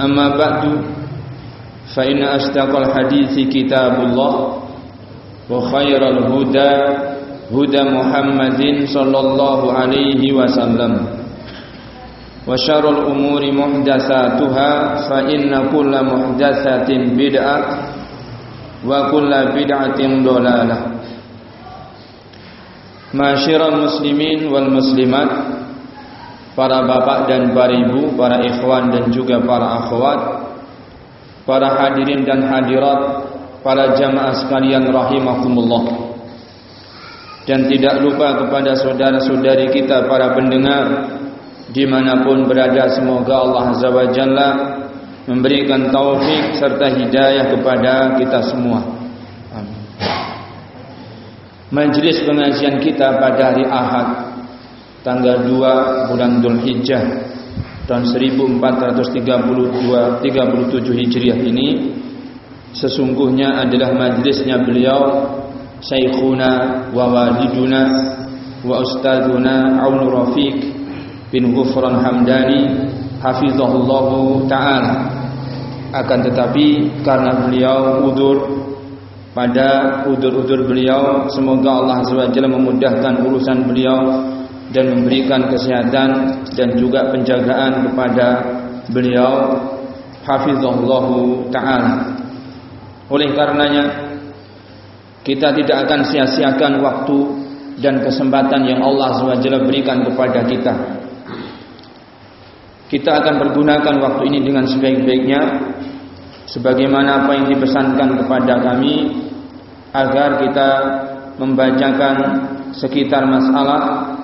أما بعد فإن أصدق الحديث كتاب الله وخير الهدى هدى محمد صلى الله عليه وسلم وشر الأمور محدثاتها فإن كل محدثة بدعة وكل بدعة ضلالة Masyiral muslimin wal muslimat Para bapak dan para ibu Para ikhwan dan juga para akhwat Para hadirin dan hadirat Para jamaah sekalian rahimakumullah. Dan tidak lupa kepada saudara-saudari kita Para pendengar dimanapun berada semoga Allah Azza wa Jalla memberikan taufik serta hidayah kepada kita semua. Amin. Majlis pengajian kita pada hari Ahad tanggal 2 bulan Dhul Hijjah tahun 1432 37 Hijriah ini sesungguhnya adalah majlisnya beliau Syekhuna wa waliduna wa ustadzuna Aun Rafiq bin Ghufran Hamdani hafizahullahu taala. Akan tetapi karena beliau udur pada udur-udur beliau semoga Allah SWT memudahkan urusan beliau dan memberikan kesehatan dan juga penjagaan kepada beliau hafizahullahu taala. Oleh karenanya kita tidak akan sia-siakan waktu dan kesempatan yang Allah SWT berikan kepada kita. Kita akan pergunakan waktu ini dengan sebaik-baiknya sebagaimana apa yang dipesankan kepada kami agar kita membacakan sekitar masalah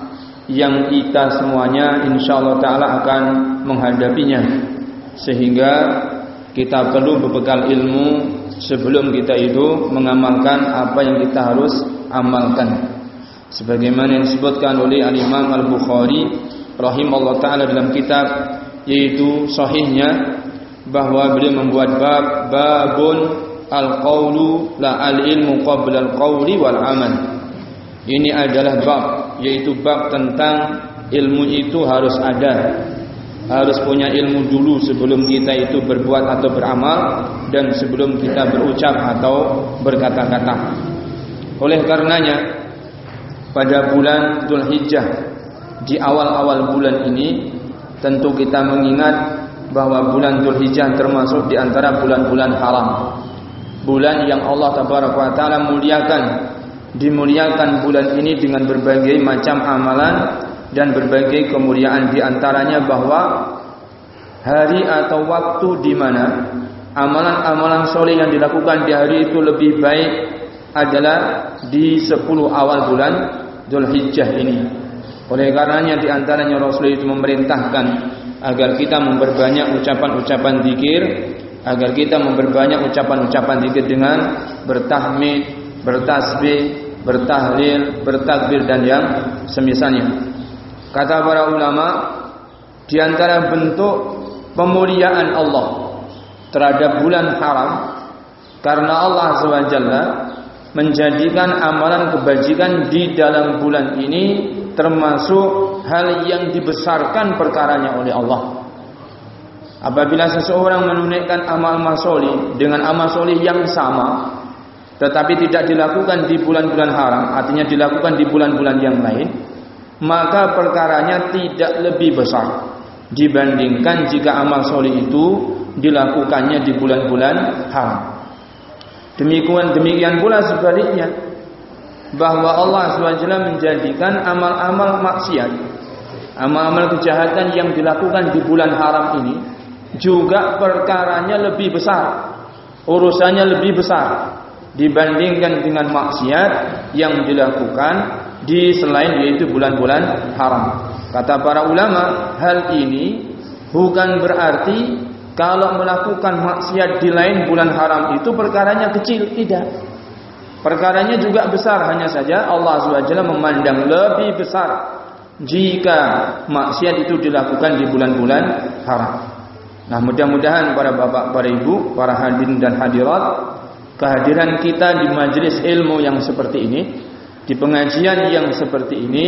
yang kita semuanya insyaallah taala akan menghadapinya sehingga kita perlu berbekal ilmu sebelum kita itu mengamalkan apa yang kita harus amalkan sebagaimana yang disebutkan oleh Al-Imam Al-Bukhari rahimahullah taala dalam kitab yaitu sahihnya bahwa beliau membuat bab babun al-qaulu la al-ilmu qabla al-qauli wal amal. Ini adalah bab yaitu bab tentang ilmu itu harus ada. Harus punya ilmu dulu sebelum kita itu berbuat atau beramal dan sebelum kita berucap atau berkata-kata. Oleh karenanya pada bulan Dzulhijjah di awal-awal bulan ini tentu kita mengingat bahwa bulan Dzulhijjah termasuk di antara bulan-bulan haram. Bulan yang Allah taala muliakan. Dimuliakan bulan ini dengan berbagai macam amalan dan berbagai kemuliaan di antaranya bahwa hari atau waktu di mana amalan-amalan soleh yang dilakukan di hari itu lebih baik adalah di 10 awal bulan Dzulhijjah ini. Oleh karenanya di antaranya Rasul itu memerintahkan agar kita memperbanyak ucapan-ucapan zikir, agar kita memperbanyak ucapan-ucapan zikir dengan bertahmid, bertasbih, bertahlil, bertakbir dan yang semisalnya. Kata para ulama, di antara bentuk pemuliaan Allah terhadap bulan haram karena Allah SWT menjadikan amalan kebajikan di dalam bulan ini termasuk hal yang dibesarkan perkaranya oleh Allah. Apabila seseorang menunaikan amal-amal soleh dengan amal soleh yang sama, tetapi tidak dilakukan di bulan-bulan haram, artinya dilakukan di bulan-bulan yang lain, maka perkaranya tidak lebih besar dibandingkan jika amal soleh itu dilakukannya di bulan-bulan haram. Demikian demikian pula sebaliknya, bahwa Allah SWT menjadikan amal-amal maksiat, amal-amal kejahatan yang dilakukan di bulan haram ini juga perkaranya lebih besar, urusannya lebih besar dibandingkan dengan maksiat yang dilakukan di selain yaitu bulan-bulan haram. Kata para ulama, hal ini bukan berarti kalau melakukan maksiat di lain bulan haram itu perkaranya kecil, tidak. Perkaranya juga besar hanya saja Allah SWT memandang lebih besar jika maksiat itu dilakukan di bulan-bulan haram. Nah, mudah-mudahan para bapak, para ibu, para hadirin dan hadirat, kehadiran kita di majelis ilmu yang seperti ini, di pengajian yang seperti ini,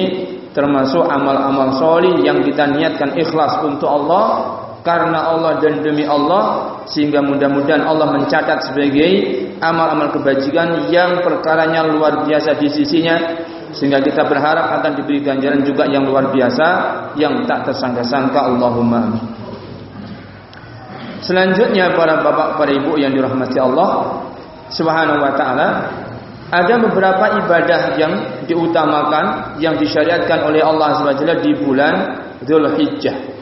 termasuk amal-amal solih yang kita niatkan ikhlas untuk Allah karena Allah dan demi Allah sehingga mudah-mudahan Allah mencatat sebagai amal-amal kebajikan yang perkaranya luar biasa di sisinya sehingga kita berharap akan diberi ganjaran juga yang luar biasa yang tak tersangka-sangka Allahumma amin. Selanjutnya para bapak para ibu yang dirahmati Allah Subhanahu wa taala ada beberapa ibadah yang diutamakan yang disyariatkan oleh Allah SWT di bulan Dzulhijjah.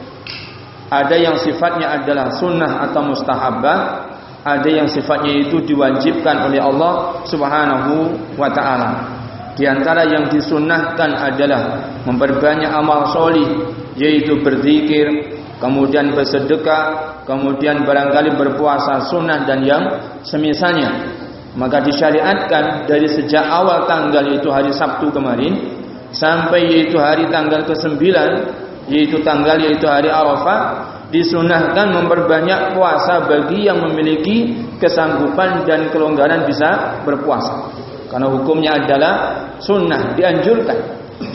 Ada yang sifatnya adalah sunnah atau mustahabah, ada yang sifatnya itu diwajibkan oleh Allah Subhanahu wa taala. Di antara yang disunnahkan adalah memperbanyak amal solih, yaitu berzikir, kemudian bersedekah, kemudian barangkali berpuasa sunnah dan yang semisalnya. Maka disyariatkan dari sejak awal tanggal yaitu hari Sabtu kemarin sampai yaitu hari tanggal ke-9 yaitu tanggal yaitu hari Arafah disunahkan memperbanyak puasa bagi yang memiliki kesanggupan dan kelonggaran bisa berpuasa karena hukumnya adalah sunnah dianjurkan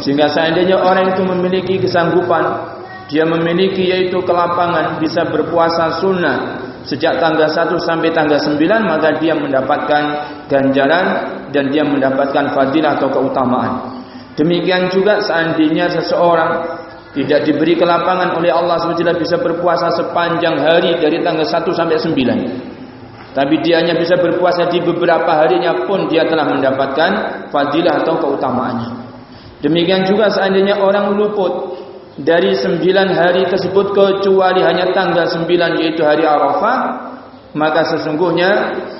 sehingga seandainya orang itu memiliki kesanggupan dia memiliki yaitu kelapangan bisa berpuasa sunnah sejak tanggal 1 sampai tanggal 9 maka dia mendapatkan ganjaran dan dia mendapatkan fadilah atau keutamaan demikian juga seandainya seseorang tidak diberi kelapangan oleh Allah SWT bisa berpuasa sepanjang hari dari tanggal 1 sampai 9. Tapi dia hanya bisa berpuasa di beberapa harinya pun dia telah mendapatkan fadilah atau keutamaannya. Demikian juga seandainya orang luput dari 9 hari tersebut kecuali hanya tanggal 9 yaitu hari Arafah, maka sesungguhnya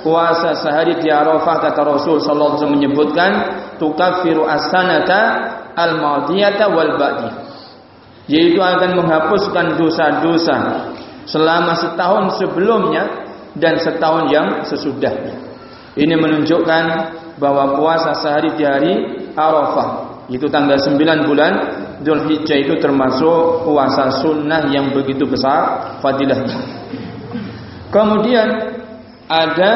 puasa sehari di Arafah kata Rasul sallallahu alaihi wasallam menyebutkan tukaffiru as-sanata al-madiyata wal ba'diyah yaitu akan menghapuskan dosa-dosa selama setahun sebelumnya dan setahun yang sesudahnya. Ini menunjukkan bahwa puasa sehari di hari Arafah itu tanggal 9 bulan Dzulhijjah itu termasuk puasa sunnah yang begitu besar fadilahnya. Kemudian ada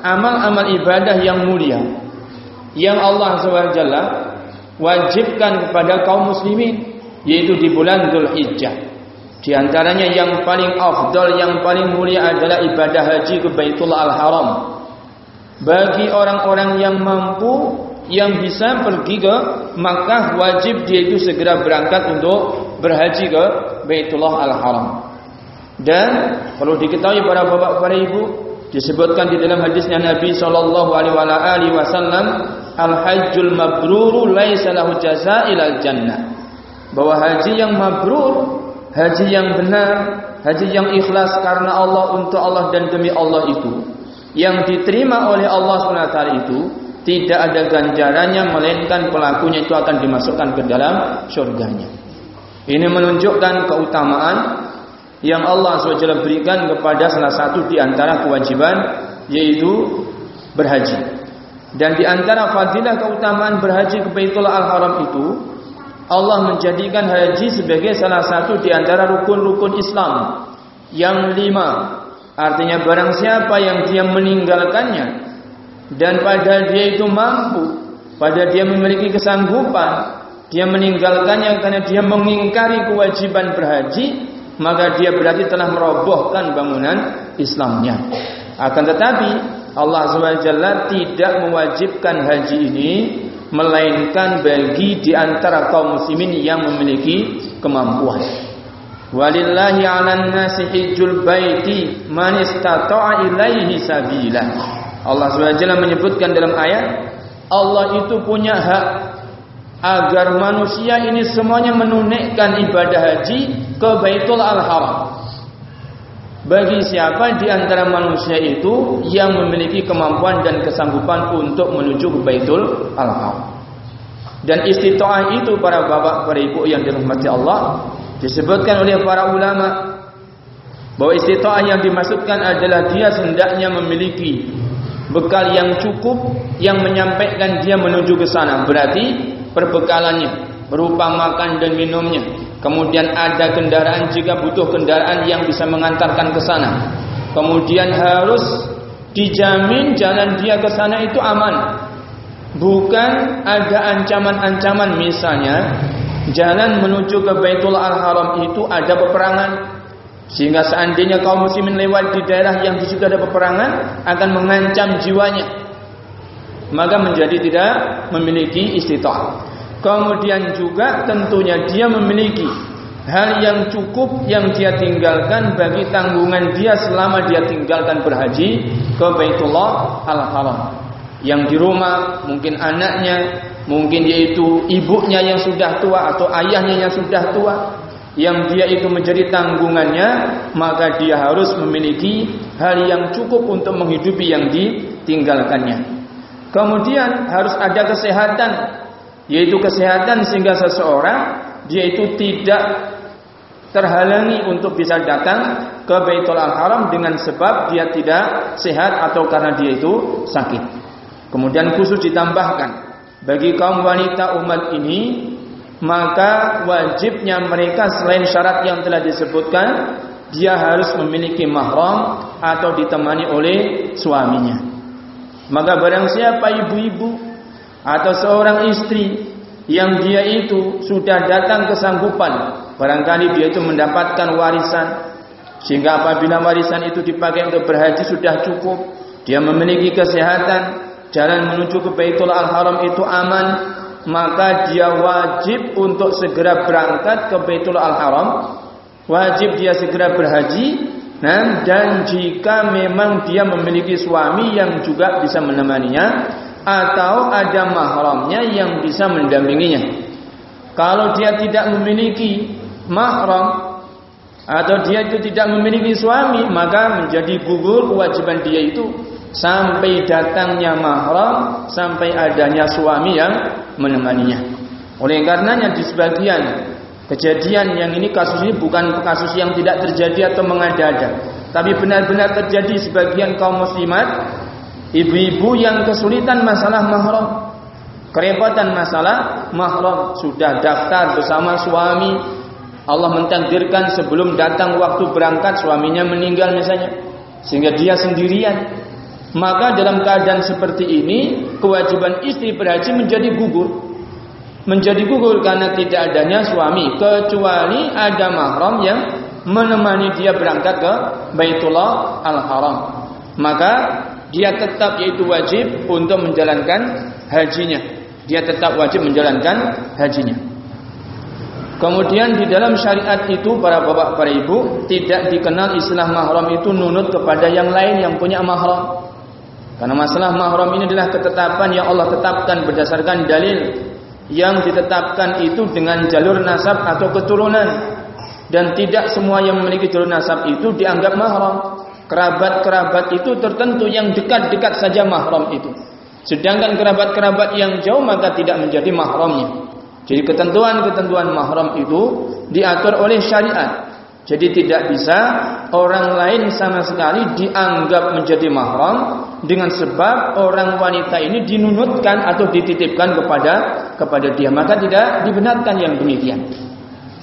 amal-amal ibadah yang mulia yang Allah SWT wajibkan kepada kaum muslimin yaitu di bulan Dzulhijjah. Di antaranya yang paling afdal, yang paling mulia adalah ibadah haji ke Baitullah Al-Haram. Bagi orang-orang yang mampu yang bisa pergi ke Makkah wajib dia itu segera berangkat untuk berhaji ke Baitullah Al-Haram. Dan perlu diketahui para bapak para ibu disebutkan di dalam hadisnya Nabi sallallahu alaihi wasallam al-hajjul mabruru laisa lahu jazaa'il jannah bahwa haji yang mabrur haji yang benar, haji yang ikhlas karena Allah untuk Allah dan demi Allah itu yang diterima oleh Allah SWT itu tidak ada ganjarannya melainkan pelakunya itu akan dimasukkan ke dalam surganya. Ini menunjukkan keutamaan yang Allah SWT berikan kepada salah satu di antara kewajiban yaitu berhaji. Dan di antara fadilah keutamaan berhaji ke Baitullah Al-Haram itu Allah menjadikan haji sebagai salah satu di antara rukun-rukun Islam yang lima. Artinya barang siapa yang dia meninggalkannya dan pada dia itu mampu, pada dia memiliki kesanggupan, dia meninggalkannya karena dia mengingkari kewajiban berhaji, maka dia berarti telah merobohkan bangunan Islamnya. Akan tetapi Allah SWT tidak mewajibkan haji ini melainkan bagi di antara kaum muslimin yang memiliki kemampuan. Walillahi 'alan nasi hijjul baiti man istata'a ilaihi sabila. Allah SWT menyebutkan dalam ayat Allah itu punya hak agar manusia ini semuanya menunaikan ibadah haji ke Baitul Al-Haram. Bagi siapa di antara manusia itu yang memiliki kemampuan dan kesanggupan untuk menuju ke Baitul Al-Haram. Dan istita'ah itu para bapak, para ibu yang dirahmati Allah disebutkan oleh para ulama bahwa istita'ah yang dimaksudkan adalah dia hendaknya memiliki bekal yang cukup yang menyampaikan dia menuju ke sana. Berarti perbekalannya berupa makan dan minumnya. Kemudian ada kendaraan jika butuh kendaraan yang bisa mengantarkan ke sana. Kemudian harus dijamin jalan dia ke sana itu aman. Bukan ada ancaman-ancaman misalnya jalan menuju ke Baitul Al-Haram itu ada peperangan sehingga seandainya kaum muslimin lewat di daerah yang di situ ada peperangan akan mengancam jiwanya. Maka menjadi tidak memiliki istita'ah. Kemudian juga tentunya dia memiliki hal yang cukup yang dia tinggalkan bagi tanggungan dia selama dia tinggalkan berhaji ke Baitullah Al-Haram. Yang di rumah, mungkin anaknya, mungkin yaitu ibunya yang sudah tua atau ayahnya yang sudah tua, yang dia itu menjadi tanggungannya, maka dia harus memiliki hal yang cukup untuk menghidupi yang ditinggalkannya. Kemudian harus ada kesehatan, yaitu kesehatan sehingga seseorang dia itu tidak terhalangi untuk bisa datang ke Baitul Haram dengan sebab dia tidak sehat atau karena dia itu sakit. Kemudian khusus ditambahkan bagi kaum wanita umat ini maka wajibnya mereka selain syarat yang telah disebutkan dia harus memiliki mahram atau ditemani oleh suaminya. Maka barang siapa ibu-ibu atau seorang istri yang dia itu sudah datang kesanggupan, barangkali dia itu mendapatkan warisan sehingga apabila warisan itu dipakai untuk berhaji sudah cukup, dia memiliki kesehatan, jalan menuju ke Baitul Al-Haram itu aman, maka dia wajib untuk segera berangkat ke Baitul Al-Haram. Wajib dia segera berhaji nah, dan jika memang dia memiliki suami yang juga bisa menemaninya atau ada mahramnya yang bisa mendampinginya. Kalau dia tidak memiliki mahram atau dia itu tidak memiliki suami, maka menjadi gugur kewajiban dia itu sampai datangnya mahram sampai adanya suami yang menemaninya. Oleh karenanya di sebagian kejadian yang ini kasus ini bukan kasus yang tidak terjadi atau mengada-ada, tapi benar-benar terjadi sebagian kaum muslimat ibu-ibu yang kesulitan masalah mahram, kerepatan masalah mahram. Sudah daftar bersama suami Allah mentakdirkan sebelum datang waktu berangkat suaminya meninggal misalnya sehingga dia sendirian maka dalam keadaan seperti ini kewajiban istri berhaji menjadi gugur. Menjadi gugur karena tidak adanya suami kecuali ada mahram yang menemani dia berangkat ke Baitullah Al-Haram. Maka dia tetap yaitu wajib untuk menjalankan hajinya. Dia tetap wajib menjalankan hajinya. Kemudian di dalam syariat itu para bapak para ibu tidak dikenal istilah mahram itu nunut kepada yang lain yang punya mahram. Karena masalah mahram ini adalah ketetapan yang Allah tetapkan berdasarkan dalil yang ditetapkan itu dengan jalur nasab atau keturunan. dan tidak semua yang memiliki jalur nasab itu dianggap mahram. Kerabat-kerabat itu tertentu yang dekat-dekat saja mahram itu. Sedangkan kerabat-kerabat yang jauh maka tidak menjadi mahramnya. Jadi ketentuan-ketentuan mahram itu diatur oleh syariat. Jadi tidak bisa orang lain sama sekali dianggap menjadi mahram dengan sebab orang wanita ini dinunutkan atau dititipkan kepada kepada dia. Maka tidak dibenarkan yang demikian.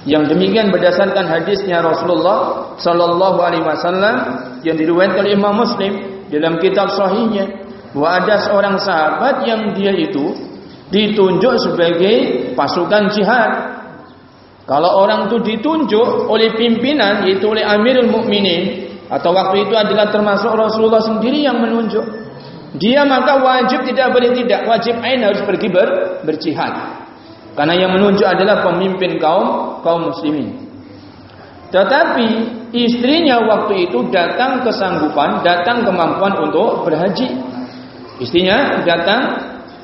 Yang demikian berdasarkan hadisnya Rasulullah sallallahu alaihi wasallam yang diriwayatkan oleh Imam Muslim dalam kitab sahihnya bahwa ada seorang sahabat yang dia itu ditunjuk sebagai pasukan jihad. Kalau orang itu ditunjuk oleh pimpinan yaitu oleh Amirul Mukminin atau waktu itu adalah termasuk Rasulullah sendiri yang menunjuk. Dia maka wajib tidak boleh tidak wajib ain harus pergi ber, berjihad. Karena yang menunjuk adalah pemimpin kaum kaum muslimin. Tetapi istrinya waktu itu datang kesanggupan, datang kemampuan untuk berhaji. Istrinya datang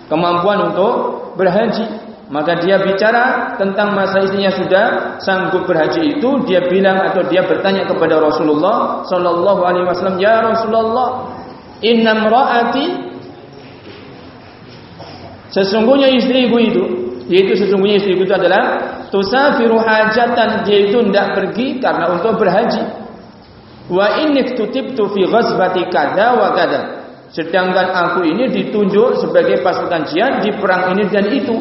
kemampuan untuk berhaji. Maka dia bicara tentang masa istrinya sudah sanggup berhaji itu, dia bilang atau dia bertanya kepada Rasulullah sallallahu alaihi wasallam, "Ya Rasulullah, inna imra'ati Sesungguhnya istriku itu yaitu sesungguhnya istriku itu adalah tusafiru hajatan dia itu tidak pergi karena untuk berhaji. Wa inni tutibtu fi ghazbati kada wa kada sedangkan aku ini ditunjuk sebagai pasukan jihad di perang ini dan itu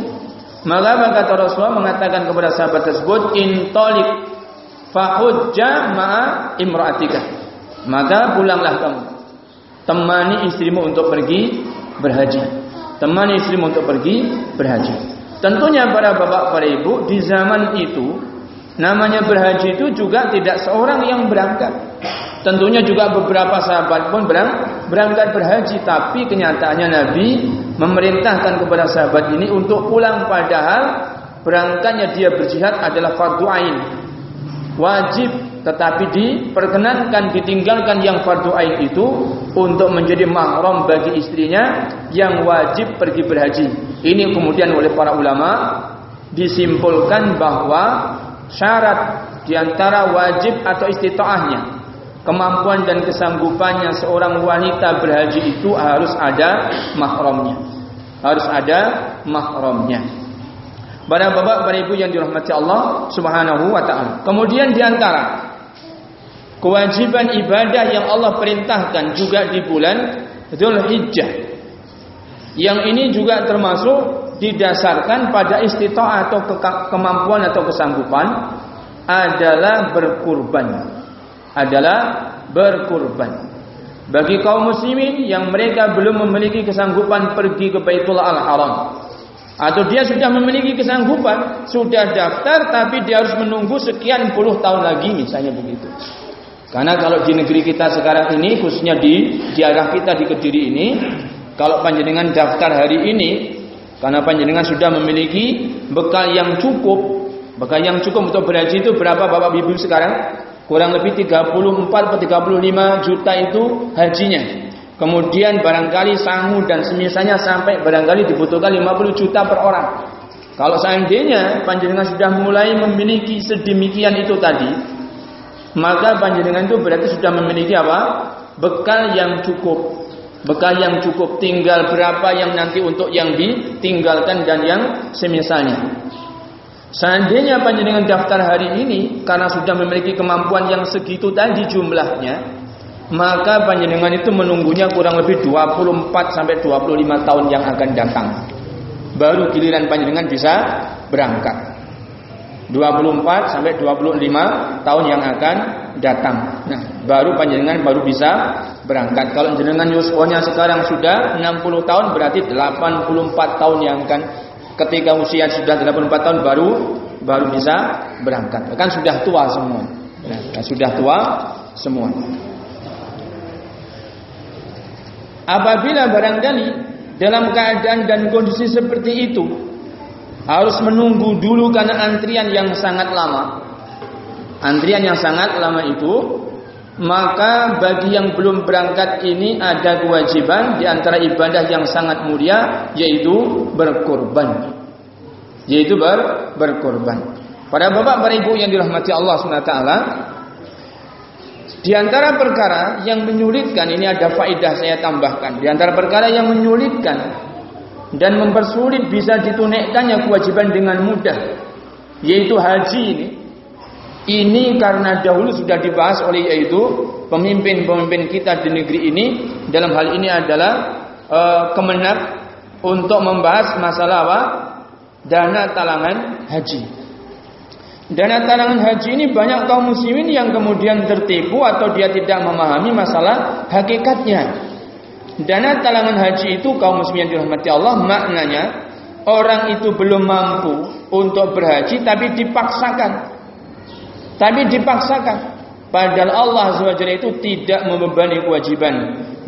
maka kata Rasulullah mengatakan kepada sahabat tersebut intolik fahujja ma'a imra'atika. Maka pulanglah kamu. Temani istrimu untuk pergi berhaji. Temani istrimu untuk pergi berhaji. Tentunya para bapak para ibu di zaman itu namanya berhaji itu juga tidak seorang yang berangkat. Tentunya juga beberapa sahabat pun berangkat berhaji tapi kenyataannya Nabi memerintahkan kepada sahabat ini untuk pulang padahal berangkatnya dia berjihad adalah fardu ain. Wajib tetapi diperkenankan ditinggalkan yang fardu ain itu untuk menjadi mahram bagi istrinya yang wajib pergi berhaji. Ini kemudian oleh para ulama disimpulkan bahwa syarat di antara wajib atau istitaahnya kemampuan dan kesanggupannya seorang wanita berhaji itu harus ada mahramnya. Harus ada mahramnya. Para bapak, para ibu yang dirahmati Allah Subhanahu wa taala. Kemudian di antara kewajiban ibadah yang Allah perintahkan juga di bulan Dzulhijjah. Yang ini juga termasuk didasarkan pada istita'ah atau ke kemampuan atau kesanggupan adalah berkurban. Adalah berkurban. Bagi kaum muslimin yang mereka belum memiliki kesanggupan pergi ke Baitullah Al-Haram atau dia sudah memiliki kesanggupan, sudah daftar tapi dia harus menunggu sekian puluh tahun lagi misalnya begitu. Karena kalau di negeri kita sekarang ini, khususnya di daerah kita di Kediri ini, kalau panjenengan daftar hari ini, karena panjenengan sudah memiliki bekal yang cukup, bekal yang cukup untuk berhaji itu berapa Bapak Ibu sekarang? Kurang lebih 34 atau 35 juta itu hajinya. Kemudian barangkali sangu dan semisalnya sampai barangkali dibutuhkan 50 juta per orang. Kalau seandainya panjenengan sudah mulai memiliki sedemikian itu tadi, maka panjenengan itu berarti sudah memiliki apa? Bekal yang cukup. Bekal yang cukup tinggal berapa yang nanti untuk yang ditinggalkan dan yang semisalnya. Seandainya panjenengan daftar hari ini karena sudah memiliki kemampuan yang segitu tadi jumlahnya, maka panjenengan itu menunggunya kurang lebih 24 sampai 25 tahun yang akan datang. Baru giliran panjenengan bisa berangkat. 24 sampai 25 tahun yang akan datang. Nah, baru panjenengan baru bisa berangkat. Kalau jenengan yuswonya sekarang sudah 60 tahun berarti 84 tahun yang akan ketika usia sudah 84 tahun baru baru bisa berangkat. Kan sudah tua semua. Nah, kan sudah tua semua. Apabila barangkali dalam keadaan dan kondisi seperti itu harus menunggu dulu karena antrian yang sangat lama. Antrian yang sangat lama itu maka bagi yang belum berangkat ini ada kewajiban di antara ibadah yang sangat mulia yaitu berkorban. Yaitu ber, berkorban. Pada bapak para ibu yang dirahmati Allah SWT Di antara perkara yang menyulitkan Ini ada faedah saya tambahkan Di antara perkara yang menyulitkan Dan mempersulit bisa ditunaikannya kewajiban dengan mudah Yaitu haji ini Ini karena dahulu sudah dibahas oleh yaitu Pemimpin-pemimpin kita di negeri ini Dalam hal ini adalah uh, Kemenang Untuk membahas masalah apa? Dana talangan haji Dana talangan haji ini banyak kaum muslimin yang kemudian tertipu atau dia tidak memahami masalah hakikatnya. Dana talangan haji itu kaum muslimin yang dirahmati Allah maknanya orang itu belum mampu untuk berhaji tapi dipaksakan. Tapi dipaksakan. Padahal Allah SWT itu tidak membebani kewajiban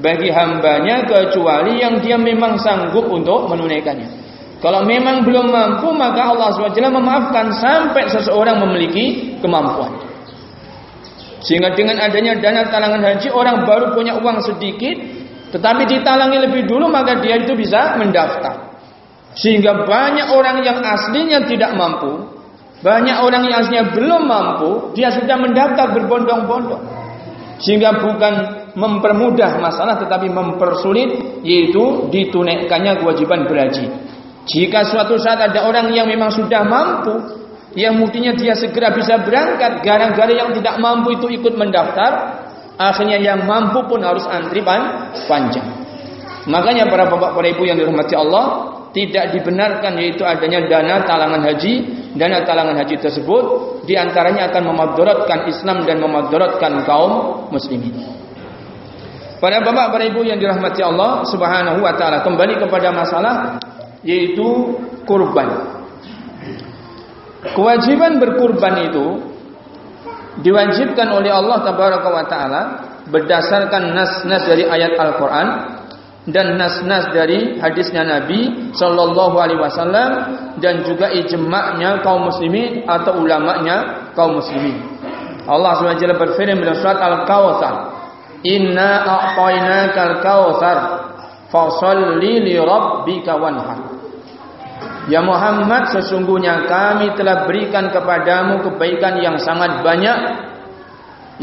bagi hambanya kecuali yang dia memang sanggup untuk menunaikannya. Kalau memang belum mampu maka Allah SWT memaafkan sampai seseorang memiliki kemampuan. Sehingga dengan adanya dana talangan haji orang baru punya uang sedikit tetapi ditalangi lebih dulu maka dia itu bisa mendaftar. Sehingga banyak orang yang aslinya tidak mampu, banyak orang yang aslinya belum mampu, dia sudah mendaftar berbondong-bondong. Sehingga bukan mempermudah masalah tetapi mempersulit yaitu ditunaikannya kewajiban berhaji. Jika suatu saat ada orang yang memang sudah mampu, yang mestinya dia segera bisa berangkat, gara-gara yang tidak mampu itu ikut mendaftar, akhirnya yang mampu pun harus antri panjang. Makanya para bapak para ibu yang dirahmati Allah, tidak dibenarkan yaitu adanya dana talangan haji. Dana talangan haji tersebut di antaranya akan memadorotkan Islam dan memadorotkan kaum muslimin. Para bapak para ibu yang dirahmati Allah Subhanahu wa taala, kembali kepada masalah yaitu kurban. Kewajiban berkurban itu diwajibkan oleh Allah tabaraka wa taala berdasarkan nas-nas dari ayat Al-Qur'an dan nas-nas dari hadisnya Nabi sallallahu alaihi wasallam dan juga ijma'nya kaum muslimin atau ulama'nya kaum muslimin. Allah SWT berfirman dalam surat Al-Kautsar, "Inna a'tainakal kautsar fasalli li rabbika wanhar." Ya Muhammad sesungguhnya kami telah berikan kepadamu kebaikan yang sangat banyak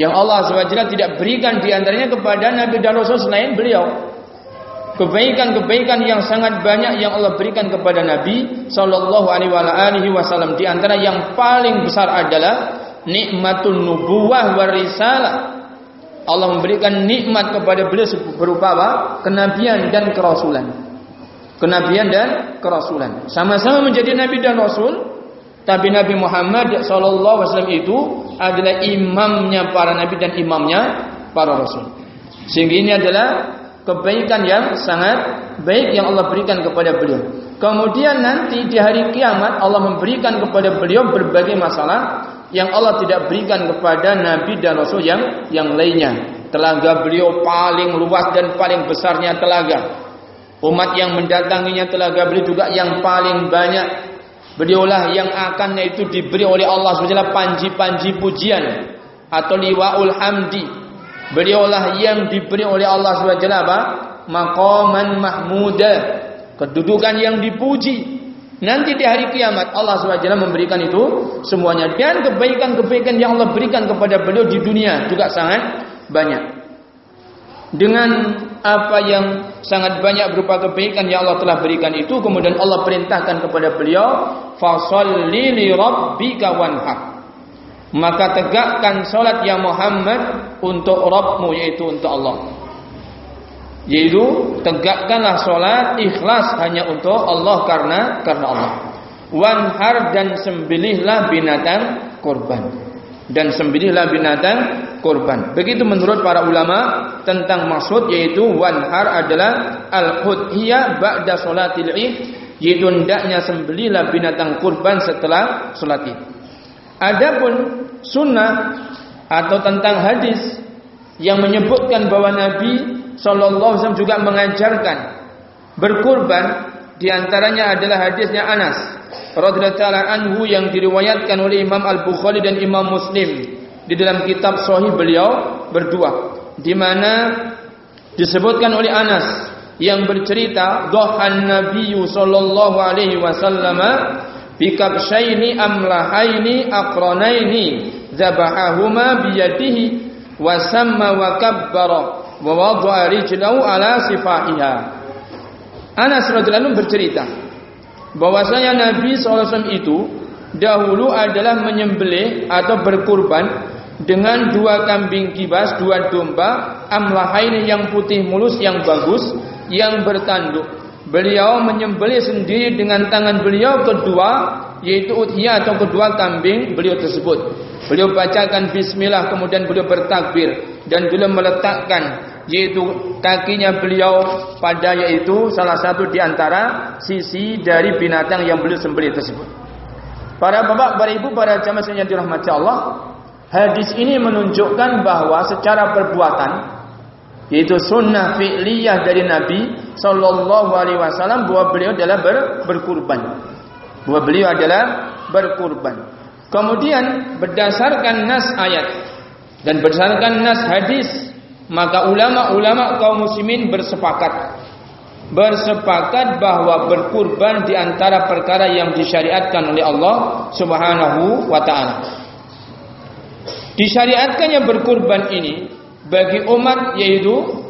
yang Allah SWT tidak berikan di antaranya kepada Nabi dan Rasul selain beliau. Kebaikan-kebaikan yang sangat banyak yang Allah berikan kepada Nabi Sallallahu Alaihi Wasallam di antara yang paling besar adalah nikmatun nubuwah warisalah. Allah memberikan nikmat kepada beliau berupa apa? Kenabian dan kerasulan kenabian dan kerasulan. Sama-sama menjadi nabi dan rasul, tapi Nabi Muhammad SAW itu adalah imamnya para nabi dan imamnya para rasul. Sehingga ini adalah kebaikan yang sangat baik yang Allah berikan kepada beliau. Kemudian nanti di hari kiamat Allah memberikan kepada beliau berbagai masalah yang Allah tidak berikan kepada nabi dan rasul yang yang lainnya. Telaga beliau paling luas dan paling besarnya telaga Umat yang mendatanginya telaga beliau juga yang paling banyak. Beliaulah yang akan itu diberi oleh Allah SWT panji-panji pujian atau liwaul hamdi. Beliaulah yang diberi oleh Allah SWT apa? Maqaman mahmuda. Kedudukan yang dipuji. Nanti di hari kiamat Allah SWT memberikan itu semuanya. Dan kebaikan-kebaikan yang Allah berikan kepada beliau di dunia juga sangat banyak. Dengan apa yang sangat banyak berupa kebaikan yang Allah telah berikan itu kemudian Allah perintahkan kepada beliau fasalli li rabbika wanhar maka tegakkan salat ya Muhammad untuk Rabbmu yaitu untuk Allah. Yaitu tegakkanlah salat ikhlas hanya untuk Allah karena karena Allah. Wanhar dan sembelihlah binatang kurban dan sembelihlah binatang kurban. Begitu menurut para ulama tentang maksud yaitu wanhar adalah al-hudhiyah ba'da salatil id yaitu hendaknya sembelihlah binatang kurban setelah salat id. Adapun sunnah atau tentang hadis yang menyebutkan bahwa Nabi Shallallahu Alaihi Wasallam juga mengajarkan berkurban diantaranya adalah hadisnya Anas radhiyallahu anhu yang diriwayatkan oleh Imam Al-Bukhari dan Imam Muslim di dalam kitab sahih beliau berdua di mana disebutkan oleh Anas yang bercerita dhahan Nabi sallallahu alaihi wasallam bikabsyaini amlahaini aqranaini zabahahuma biyadihi wa samma wa kabbara wa wada'a rijlahu ala sifaiha Anas radhiyallahu bercerita bahwasanya Nabi SAW itu dahulu adalah menyembelih atau berkurban dengan dua kambing kibas, dua domba, amlahain yang putih mulus yang bagus, yang bertanduk. Beliau menyembelih sendiri dengan tangan beliau kedua, yaitu uthiyah atau kedua kambing beliau tersebut. Beliau bacakan bismillah kemudian beliau bertakbir dan beliau meletakkan yaitu kakinya beliau pada yaitu salah satu di antara sisi dari binatang yang beliau sembelih tersebut. Para bapak, para ibu, para jamaah yang dirahmati Allah, Hadis ini menunjukkan bahwa secara perbuatan yaitu sunnah fi'liyah dari Nabi sallallahu alaihi wasallam bahwa beliau adalah ber, berkurban. Bahwa beliau adalah berkurban. Kemudian berdasarkan nas ayat dan berdasarkan nas hadis maka ulama-ulama kaum muslimin bersepakat bersepakat bahwa berkurban di antara perkara yang disyariatkan oleh Allah Subhanahu wa taala. Disyariatkannya berkurban ini bagi umat yaitu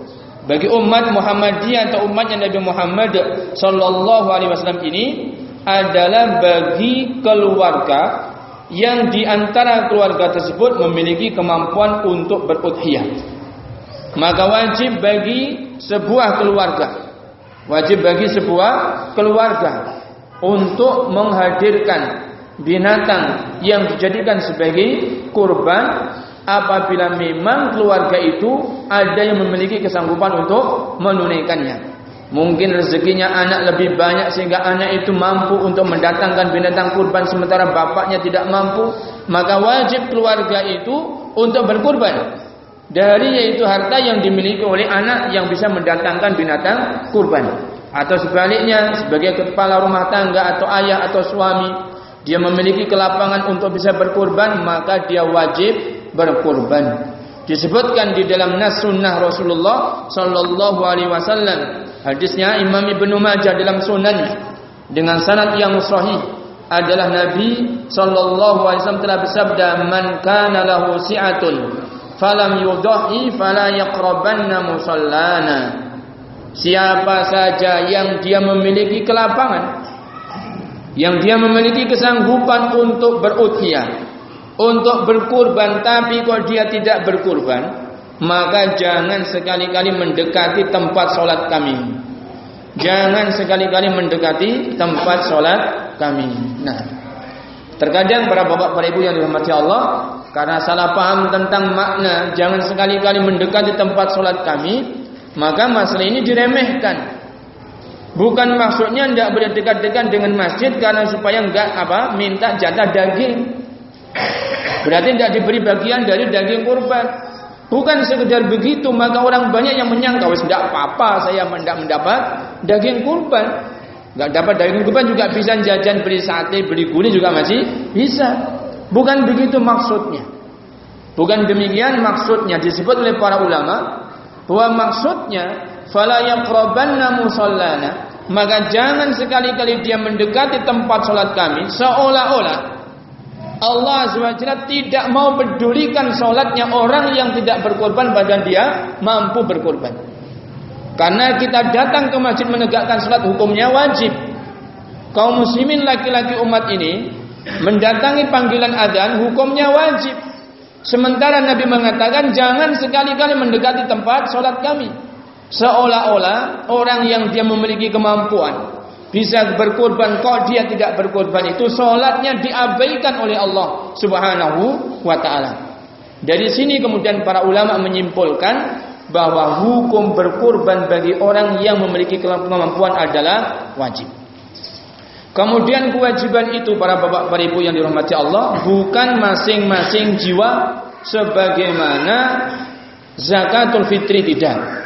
bagi umat Muhammadiyah atau umatnya Nabi Muhammad sallallahu alaihi wasallam ini adalah bagi keluarga yang di antara keluarga tersebut memiliki kemampuan untuk berudhiyah. Maka wajib bagi sebuah keluarga. Wajib bagi sebuah keluarga untuk menghadirkan binatang yang dijadikan sebagai kurban apabila memang keluarga itu ada yang memiliki kesanggupan untuk menunaikannya. Mungkin rezekinya anak lebih banyak sehingga anak itu mampu untuk mendatangkan binatang kurban sementara bapaknya tidak mampu, maka wajib keluarga itu untuk berkurban dari yaitu harta yang dimiliki oleh anak yang bisa mendatangkan binatang kurban. Atau sebaliknya sebagai kepala rumah tangga atau ayah atau suami dia memiliki kelapangan untuk bisa berkurban maka dia wajib berkurban. Disebutkan di dalam nas sunnah Rasulullah sallallahu alaihi wasallam hadisnya Imam Ibnu Majah dalam sunannya dengan sanad yang sahih adalah Nabi sallallahu alaihi wasallam telah bersabda man kana lahu si'atun falam yudahi fala yaqrabanna musallana siapa saja yang dia memiliki kelapangan yang dia memiliki kesanggupan untuk berudhiyah, untuk berkurban tapi kalau dia tidak berkurban, maka jangan sekali-kali mendekati tempat sholat kami. Jangan sekali-kali mendekati tempat sholat kami. Nah, terkadang para bapak para ibu yang dirahmati Allah, karena salah paham tentang makna jangan sekali-kali mendekati tempat sholat kami, maka masalah ini diremehkan. Bukan maksudnya tidak boleh dekat-dekat dengan masjid karena supaya enggak apa minta jatah daging. Berarti tidak diberi bagian dari daging kurban. Bukan sekedar begitu, maka orang banyak yang menyangka, wes tidak apa-apa saya tidak mendapat daging kurban. Enggak dapat daging kurban juga bisa jajan beli sate, beli gulai juga masih bisa. Bukan begitu maksudnya. Bukan demikian maksudnya disebut oleh para ulama bahwa maksudnya fala yaqrabanna musallana maka jangan sekali-kali dia mendekati tempat sholat kami seolah-olah Allah SWT tidak mau pedulikan sholatnya orang yang tidak berkorban pada dia mampu berkorban. Karena kita datang ke masjid menegakkan sholat hukumnya wajib. Kaum muslimin laki-laki umat ini mendatangi panggilan adzan hukumnya wajib. Sementara Nabi mengatakan jangan sekali-kali mendekati tempat sholat kami. Seolah-olah orang yang dia memiliki kemampuan bisa berkorban kok dia tidak berkorban itu solatnya diabaikan oleh Allah Subhanahu wa taala. Dari sini kemudian para ulama menyimpulkan bahwa hukum berkorban bagi orang yang memiliki kemampuan adalah wajib. Kemudian kewajiban itu para bapak para ibu yang dirahmati Allah bukan masing-masing jiwa sebagaimana zakatul fitri tidak.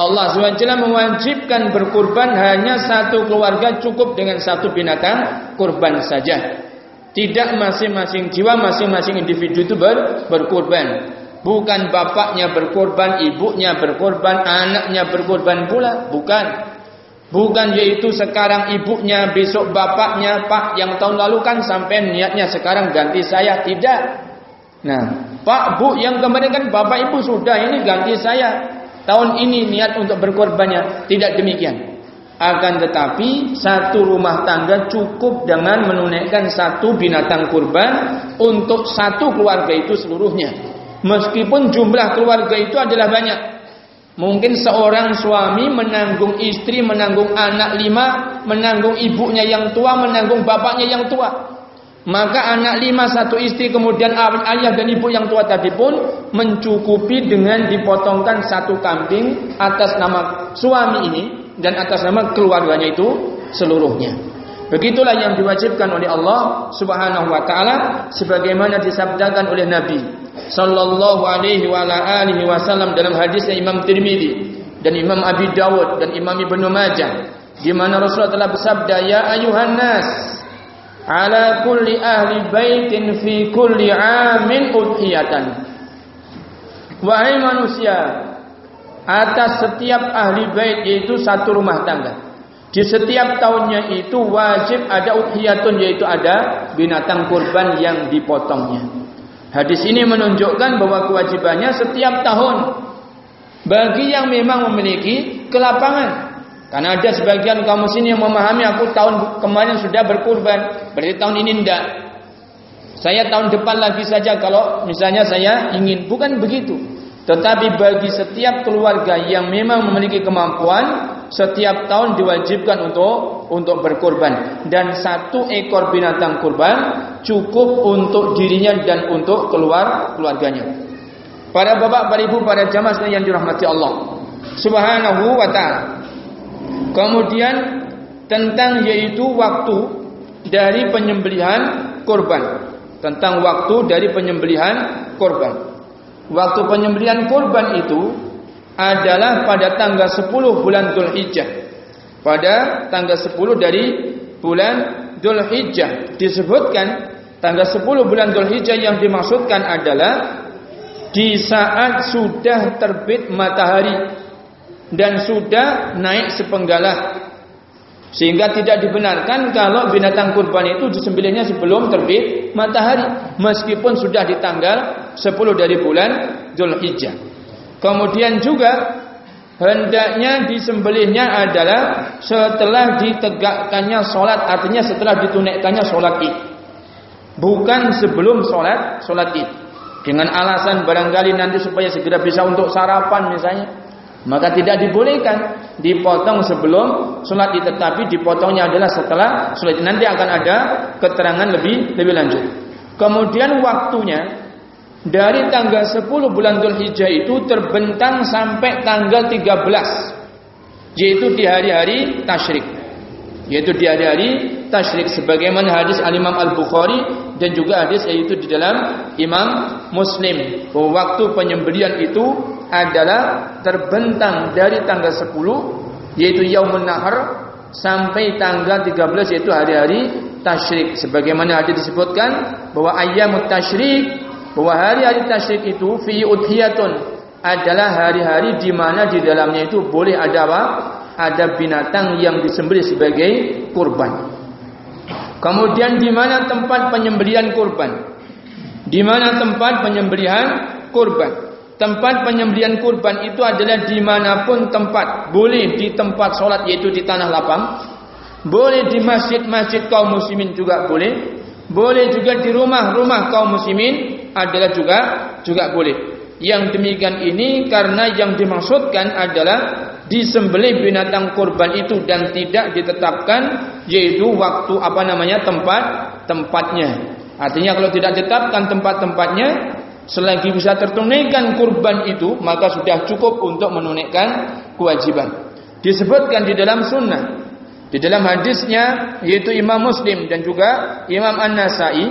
Allah SWT mewajibkan berkurban hanya satu keluarga cukup dengan satu binatang kurban saja. Tidak masing-masing jiwa, masing-masing individu itu ber, berkurban. Bukan bapaknya berkorban, ibunya berkorban, anaknya berkorban pula. Bukan. Bukan yaitu sekarang ibunya, besok bapaknya, Pak yang tahun lalu kan sampai niatnya sekarang ganti saya. Tidak. Nah, Pak, Bu yang kemarin kan bapak ibu sudah ini ganti saya. Tahun ini niat untuk berkorbannya. Tidak demikian. Akan tetapi satu rumah tangga cukup dengan menunaikan satu binatang kurban untuk satu keluarga itu seluruhnya. Meskipun jumlah keluarga itu adalah banyak. Mungkin seorang suami menanggung istri, menanggung anak lima, menanggung ibunya yang tua, menanggung bapaknya yang tua. Maka anak lima satu istri kemudian ayah dan ibu yang tua tadi pun mencukupi dengan dipotongkan satu kambing atas nama suami ini dan atas nama keluarganya itu seluruhnya. Begitulah yang diwajibkan oleh Allah Subhanahu wa taala sebagaimana disabdakan oleh Nabi sallallahu alaihi wa alihi wasallam dalam hadis Imam Tirmizi dan Imam Abi Dawud dan Imam Ibnu Majah di mana Rasulullah telah bersabda ya ayuhan nas ala kulli ahli baitin fi kulli amin udhiyatan. Wahai manusia atas setiap ahli bait yaitu satu rumah tangga di setiap tahunnya itu wajib ada udhiyatun yaitu ada binatang kurban yang dipotongnya. Hadis ini menunjukkan bahwa kewajibannya setiap tahun bagi yang memang memiliki kelapangan. Karena ada sebagian kaum muslimin yang memahami aku tahun kemarin sudah berkurban, berarti tahun ini tidak. Saya tahun depan lagi saja kalau misalnya saya ingin, bukan begitu. Tetapi bagi setiap keluarga yang memang memiliki kemampuan setiap tahun diwajibkan untuk untuk berkorban dan satu ekor binatang kurban cukup untuk dirinya dan untuk keluar keluarganya. Para bapak, para ibu, para jamaah yang dirahmati Allah Subhanahu wa taala. Kemudian tentang yaitu waktu dari penyembelihan kurban. Tentang waktu dari penyembelihan kurban. Waktu penyembelihan kurban itu adalah pada tanggal 10 bulan Dzulhijjah. Pada tanggal 10 dari bulan Dzulhijjah disebutkan tanggal 10 bulan Dzulhijjah yang dimaksudkan adalah di saat sudah terbit matahari dan sudah naik sepenggalah sehingga tidak dibenarkan kalau binatang kurban itu disembelihnya sebelum terbit matahari meskipun sudah di tanggal 10 dari bulan Dzulhijjah. Kemudian juga hendaknya disembelihnya adalah setelah ditegakkannya sholat, artinya setelah ditunaikannya sholat id. Bukan sebelum sholat, sholat id. Dengan alasan barangkali nanti supaya segera bisa untuk sarapan misalnya. Maka tidak dibolehkan dipotong sebelum sholat id. Tetapi dipotongnya adalah setelah sholat id. Nanti akan ada keterangan lebih lebih lanjut. Kemudian waktunya dari tanggal 10 bulan Dhul Hijjah itu terbentang sampai tanggal 13 yaitu di hari-hari tasyrik. Yaitu di hari-hari tasyrik sebagaimana hadis Al-Imam Al-Bukhari dan juga hadis yaitu di dalam Imam Muslim. Bahwa waktu penyembelian itu adalah terbentang dari tanggal 10 yaitu Yaumun Nahar sampai tanggal 13 yaitu hari-hari tasyrik. Sebagaimana hadis disebutkan bahwa ayam tasyrik bahwa hari-hari tasyrik itu fi udhiyatun adalah hari-hari di mana di dalamnya itu boleh ada apa? Ada binatang yang disembelih sebagai kurban. Kemudian di mana tempat penyembelihan kurban? Di mana tempat penyembelihan kurban? Tempat penyembelihan kurban itu adalah dimanapun tempat. Boleh di tempat sholat yaitu di tanah lapang. Boleh di masjid-masjid kaum muslimin juga boleh. Boleh juga di rumah-rumah kaum muslimin adalah juga juga boleh. Yang demikian ini karena yang dimaksudkan adalah disembelih binatang kurban itu dan tidak ditetapkan yaitu waktu apa namanya tempat tempatnya. Artinya kalau tidak ditetapkan tempat-tempatnya selagi bisa tertunaikan kurban itu maka sudah cukup untuk menunaikan kewajiban. Disebutkan di dalam sunnah di dalam hadisnya yaitu Imam Muslim dan juga Imam An-Nasai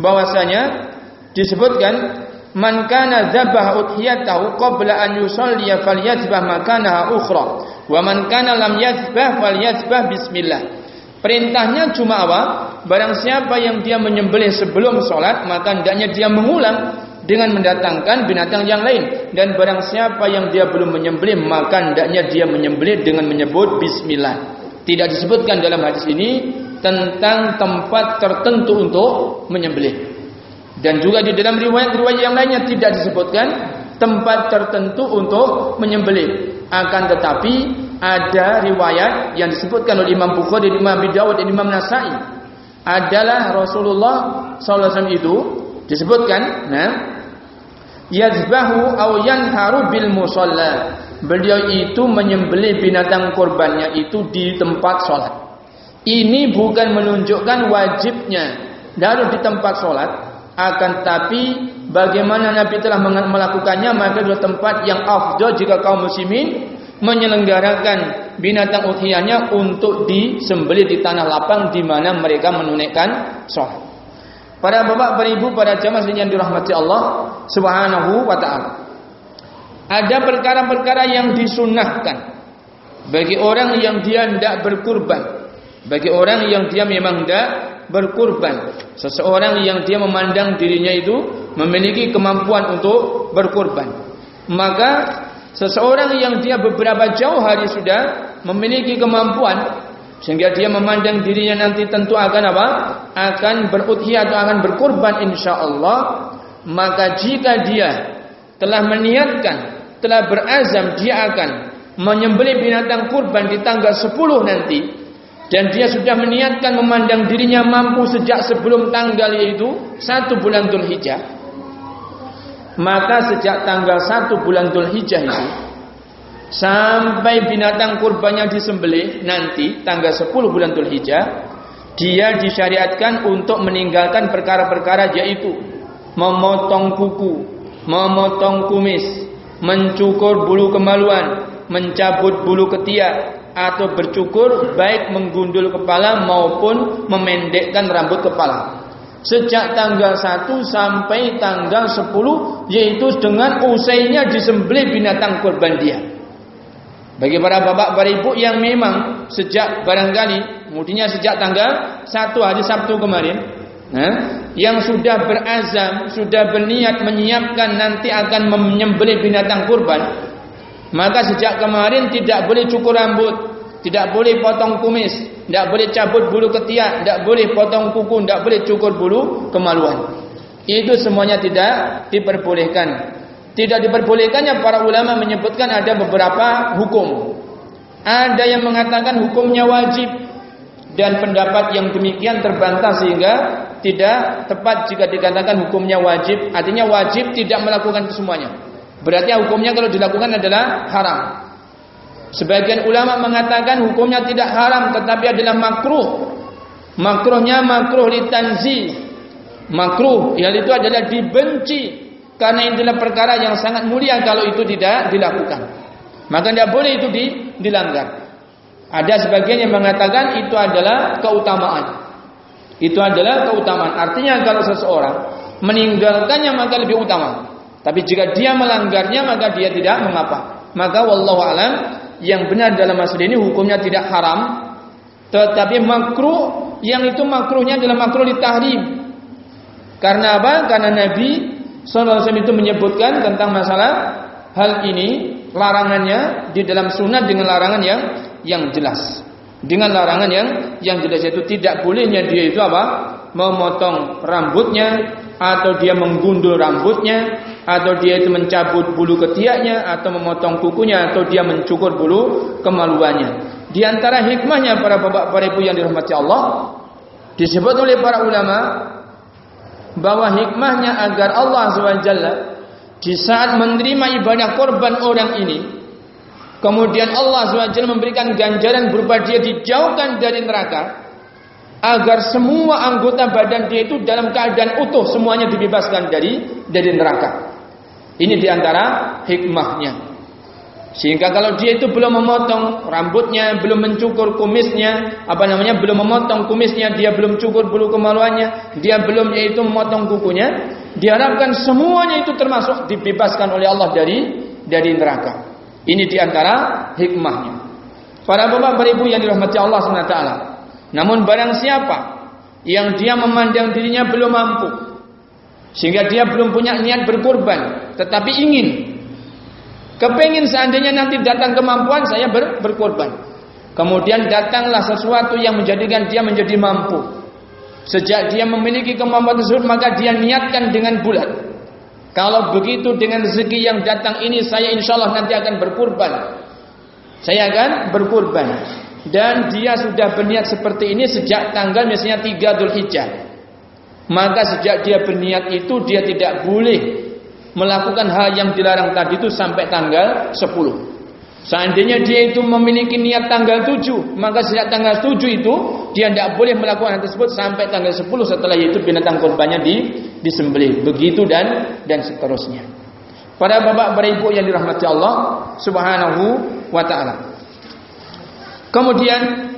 bahwasanya disebutkan man kana dzabah udhiyatahu qabla an yusalli falyadzbah makanaha ukhra wa man kana lam yadzbah falyadzbah bismillah. Perintahnya cuma apa? Barang siapa yang dia menyembelih sebelum salat maka hendaknya dia mengulang dengan mendatangkan binatang yang lain. Dan barang siapa yang dia belum menyembelih maka hendaknya dia menyembelih dengan menyebut bismillah. Tidak disebutkan dalam hadis ini tentang tempat tertentu untuk menyembelih. Dan juga di dalam riwayat-riwayat yang lainnya tidak disebutkan tempat tertentu untuk menyembelih. Akan tetapi ada riwayat yang disebutkan oleh Imam Bukhari, Imam Abi Dawud dan Imam Nasai adalah Rasulullah SAW itu disebutkan, nah, yazbahu aw yanharu bil musalla. Beliau itu menyembelih binatang kurbannya itu di tempat sholat. Ini bukan menunjukkan wajibnya dalam di tempat sholat, akan tapi bagaimana Nabi telah melakukannya maka adalah tempat yang afdal jika kaum muslimin menyelenggarakan binatang udhiyahnya untuk disembelih di tanah lapang di mana mereka menunaikan sholat. Para bapak, para ibu, para jamaah yang dirahmati Allah Subhanahu wa taala. Ada perkara-perkara yang disunahkan bagi orang yang dia tidak berkurban. Bagi orang yang dia memang tidak berkurban. Seseorang yang dia memandang dirinya itu memiliki kemampuan untuk berkurban. Maka seseorang yang dia beberapa jauh hari sudah memiliki kemampuan sehingga dia memandang dirinya nanti tentu akan apa? Akan berudhiyah atau akan berkurban insyaallah. Maka jika dia telah meniatkan telah berazam dia akan menyembelih binatang kurban di tanggal 10 nanti. Dan dia sudah meniatkan memandang dirinya mampu sejak sebelum tanggal itu satu bulan Dzulhijjah. Maka sejak tanggal satu bulan Dzulhijjah itu sampai binatang kurbannya disembelih nanti tanggal 10 bulan Dzulhijjah dia disyariatkan untuk meninggalkan perkara-perkara yaitu memotong kuku, memotong kumis, mencukur bulu kemaluan, mencabut bulu ketiak, atau bercukur baik menggundul kepala maupun memendekkan rambut kepala. Sejak tanggal 1 sampai tanggal 10 yaitu dengan usainya disembelih binatang kurban dia. Bagi para bapak para ibu yang memang sejak barangkali kemudiannya sejak tanggal 1 hari Sabtu kemarin Nah, yang sudah berazam, sudah berniat menyiapkan nanti akan menyembelih binatang kurban, maka sejak kemarin tidak boleh cukur rambut, tidak boleh potong kumis, tidak boleh cabut bulu ketiak, tidak boleh potong kuku, tidak boleh cukur bulu kemaluan. Itu semuanya tidak diperbolehkan. Tidak diperbolehkannya para ulama menyebutkan ada beberapa hukum. Ada yang mengatakan hukumnya wajib dan pendapat yang demikian terbantah sehingga tidak tepat jika dikatakan hukumnya wajib. Artinya wajib tidak melakukan semuanya. Berarti hukumnya kalau dilakukan adalah haram. Sebagian ulama mengatakan hukumnya tidak haram tetapi adalah makruh. Makruhnya makruh litanzi. Makruh yang itu adalah dibenci karena adalah perkara yang sangat mulia kalau itu tidak dilakukan. Maka tidak boleh itu dilanggar. Ada sebagian yang mengatakan itu adalah keutamaan. Itu adalah keutamaan. Artinya kalau seseorang meninggalkannya maka lebih utama. Tapi jika dia melanggarnya maka dia tidak mengapa. Maka wallahu alam yang benar dalam masalah ini hukumnya tidak haram tetapi makruh yang itu makruhnya adalah makruh ditahrim. Karena apa? Karena Nabi SAW itu menyebutkan tentang masalah hal ini larangannya di dalam sunnah dengan larangan yang yang jelas dengan larangan yang yang jelas itu tidak bolehnya dia itu apa? Memotong rambutnya atau dia menggundul rambutnya atau dia itu mencabut bulu ketiaknya atau memotong kukunya atau dia mencukur bulu kemaluannya. Di antara hikmahnya para bapak para ibu yang dirahmati Allah disebut oleh para ulama bahwa hikmahnya agar Allah SWT di saat menerima ibadah korban orang ini Kemudian Allah SWT memberikan ganjaran berupa dia dijauhkan dari neraka. Agar semua anggota badan dia itu dalam keadaan utuh. Semuanya dibebaskan dari dari neraka. Ini di antara hikmahnya. Sehingga kalau dia itu belum memotong rambutnya, belum mencukur kumisnya, apa namanya, belum memotong kumisnya, dia belum cukur bulu kemaluannya, dia belum yaitu memotong kukunya, diharapkan semuanya itu termasuk dibebaskan oleh Allah dari dari neraka. Ini di antara hikmahnya. Para bapak beribu yang dirahmati Allah SWT. Namun barang siapa yang dia memandang dirinya belum mampu. Sehingga dia belum punya niat berkorban, tetapi ingin. Kepingin seandainya nanti datang kemampuan saya ber, berkorban. Kemudian datanglah sesuatu yang menjadikan dia menjadi mampu. Sejak dia memiliki kemampuan tersebut maka dia niatkan dengan bulat. Kalau begitu dengan rezeki yang datang ini saya insya Allah nanti akan berkorban. Saya akan berkorban. Dan dia sudah berniat seperti ini sejak tanggal misalnya 3 Dhul Hijjah. Maka sejak dia berniat itu dia tidak boleh melakukan hal yang dilarang tadi itu sampai tanggal 10. Seandainya dia itu memiliki niat tanggal 7, maka sejak tanggal 7 itu dia tidak boleh melakukan hal tersebut sampai tanggal 10 setelah itu binatang korbannya di disembelih. Begitu dan dan seterusnya. Para bapak para ibu yang dirahmati Allah Subhanahu wa taala. Kemudian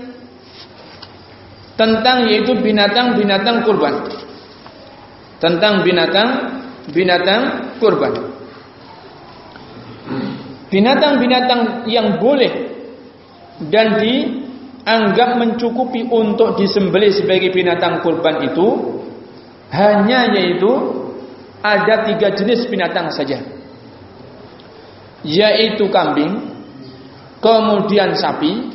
tentang yaitu binatang-binatang kurban. Tentang binatang binatang kurban. Binatang-binatang yang boleh dan dianggap mencukupi untuk disembelih sebagai binatang kurban itu hanya yaitu ada tiga jenis binatang saja. Yaitu kambing kemudian sapi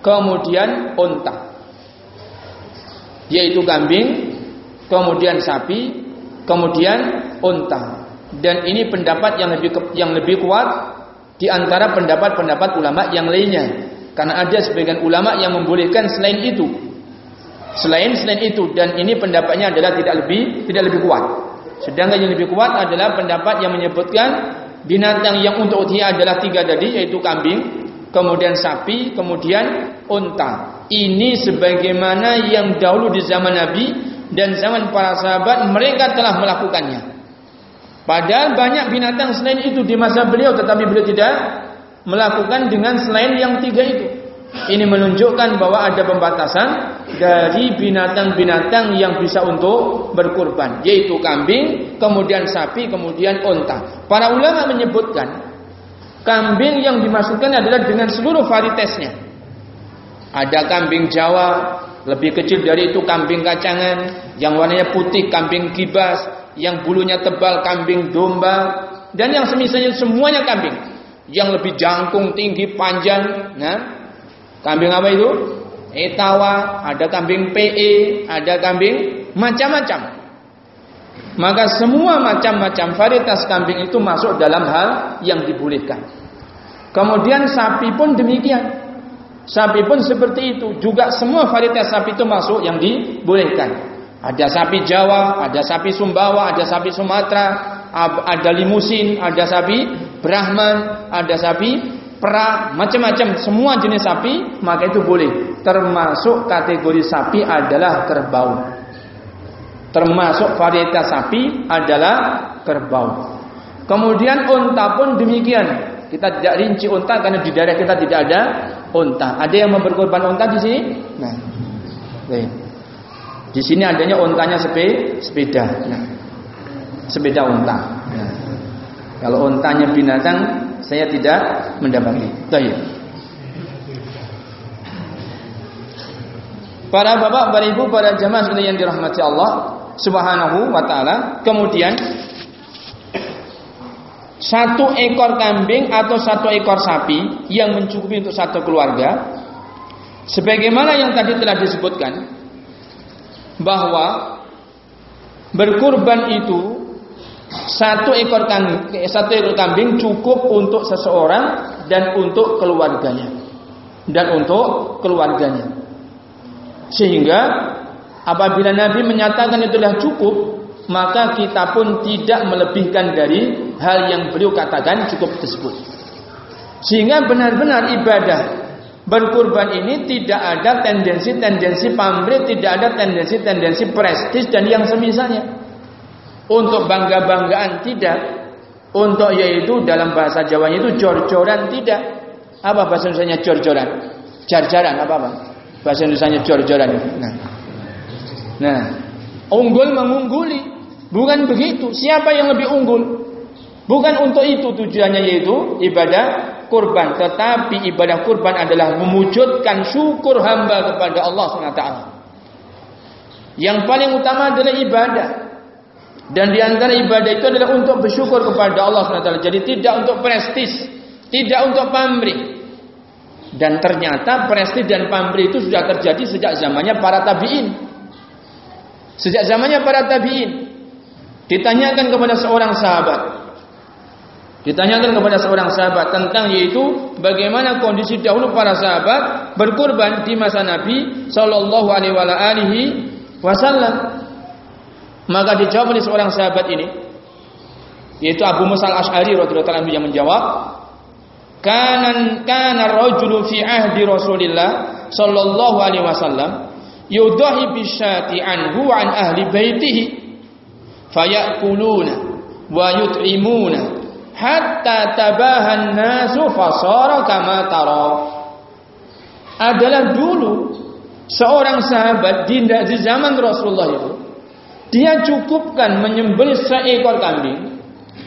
kemudian unta yaitu kambing kemudian sapi kemudian unta dan ini pendapat yang lebih yang lebih kuat di antara pendapat-pendapat ulama yang lainnya. Karena ada sebagian ulama yang membolehkan selain itu. Selain selain itu dan ini pendapatnya adalah tidak lebih tidak lebih kuat. Sedangkan yang lebih kuat adalah pendapat yang menyebutkan binatang yang untuk utia adalah tiga tadi yaitu kambing, kemudian sapi, kemudian unta. Ini sebagaimana yang dahulu di zaman Nabi dan zaman para sahabat mereka telah melakukannya. Padahal banyak binatang selain itu di masa beliau tetapi beliau tidak melakukan dengan selain yang tiga itu. Ini menunjukkan bahwa ada pembatasan dari binatang-binatang yang bisa untuk berkurban, yaitu kambing, kemudian sapi, kemudian unta. Para ulama menyebutkan kambing yang dimasukkan adalah dengan seluruh varietesnya. Ada kambing Jawa, lebih kecil dari itu kambing kacangan, yang warnanya putih kambing kibas, yang bulunya tebal kambing domba dan yang semisalnya semuanya kambing. Yang lebih jangkung tinggi panjang nah. Kambing apa itu? Etawa. Ada kambing PE ada kambing macam-macam. Maka semua macam-macam varietas kambing itu masuk dalam hal yang dibolehkan. Kemudian sapi pun demikian sapi pun seperti itu juga semua varietas sapi itu masuk yang dibolehkan ada sapi Jawa, ada sapi Sumbawa, ada sapi Sumatera, ada limusin, ada sapi Brahman, ada sapi Pera, macam-macam semua jenis sapi, maka itu boleh. Termasuk kategori sapi adalah kerbau. Termasuk varietas sapi adalah kerbau. Kemudian unta pun demikian. Kita tidak rinci unta karena di daerah kita tidak ada unta. Ada yang memperkorban unta di sini? Nah, baik. Di sini adanya untanya sepe, sepeda. Nah, sepeda unta. Nah, kalau untanya binatang, saya tidak mendapati. Baik. Para bapak, para ibu, para jamaah sekalian yang dirahmati Allah Subhanahu wa taala. Kemudian satu ekor kambing atau satu ekor sapi yang mencukupi untuk satu keluarga. Sebagaimana yang tadi telah disebutkan bahwa berkurban itu satu ekor kambing, satu ekor kambing cukup untuk seseorang dan untuk keluarganya. Dan untuk keluarganya. Sehingga apabila Nabi menyatakan itulah cukup maka kita pun tidak melebihkan dari hal yang beliau katakan cukup tersebut sehingga benar-benar ibadah Berkurban ini tidak ada tendensi-tendensi pamrih, tidak ada tendensi-tendensi prestis dan yang semisalnya. Untuk bangga-banggaan tidak. Untuk yaitu dalam bahasa Jawanya itu jor-joran tidak. Apa bahasa Indonesia jor-joran? Jar-jaran apa apa? Bahasa Indonesia jor-joran. Nah. Nah, unggul mengungguli. Bukan begitu. Siapa yang lebih unggul? Bukan untuk itu tujuannya yaitu ibadah kurban, tetapi ibadah kurban adalah memujudkan syukur hamba kepada Allah SWT. Yang paling utama adalah ibadah. Dan di antara ibadah itu adalah untuk bersyukur kepada Allah SWT. Jadi tidak untuk prestis, tidak untuk pamrih. Dan ternyata prestis dan pamrih itu sudah terjadi sejak zamannya para tabiin. Sejak zamannya para tabiin. Ditanyakan kepada seorang sahabat. Ditanyakan kepada seorang sahabat tentang yaitu bagaimana kondisi dahulu para sahabat berkorban di masa Nabi Shallallahu Alaihi Wasallam. Maka dijawab oleh seorang sahabat ini yaitu Abu Musa al-Asy'ari radhiyallahu anhu yang menjawab kanan kana rajulu fi ahdi Rasulillah sallallahu alaihi wasallam yudahi bisyati anhu an ahli baitihi fayakuluna wa yut'imuna hatta tabahan nasu fasara kama tara. Adalah dulu seorang sahabat di zaman Rasulullah itu dia cukupkan menyembelih seekor kambing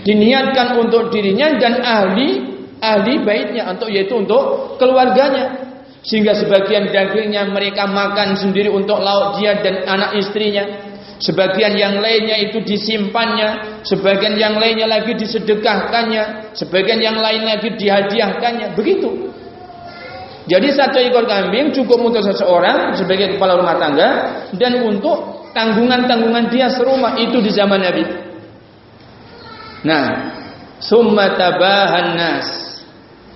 diniatkan untuk dirinya dan ahli ahli baitnya untuk yaitu untuk keluarganya. Sehingga sebagian dagingnya mereka makan sendiri untuk lauk dia dan anak istrinya sebagian yang lainnya itu disimpannya sebagian yang lainnya lagi disedekahkannya sebagian yang lain lagi dihadiahkannya begitu jadi satu ekor kambing cukup untuk seseorang sebagai kepala rumah tangga dan untuk tanggungan-tanggungan dia serumah itu di zaman Nabi. Nah, summa tabahan nas.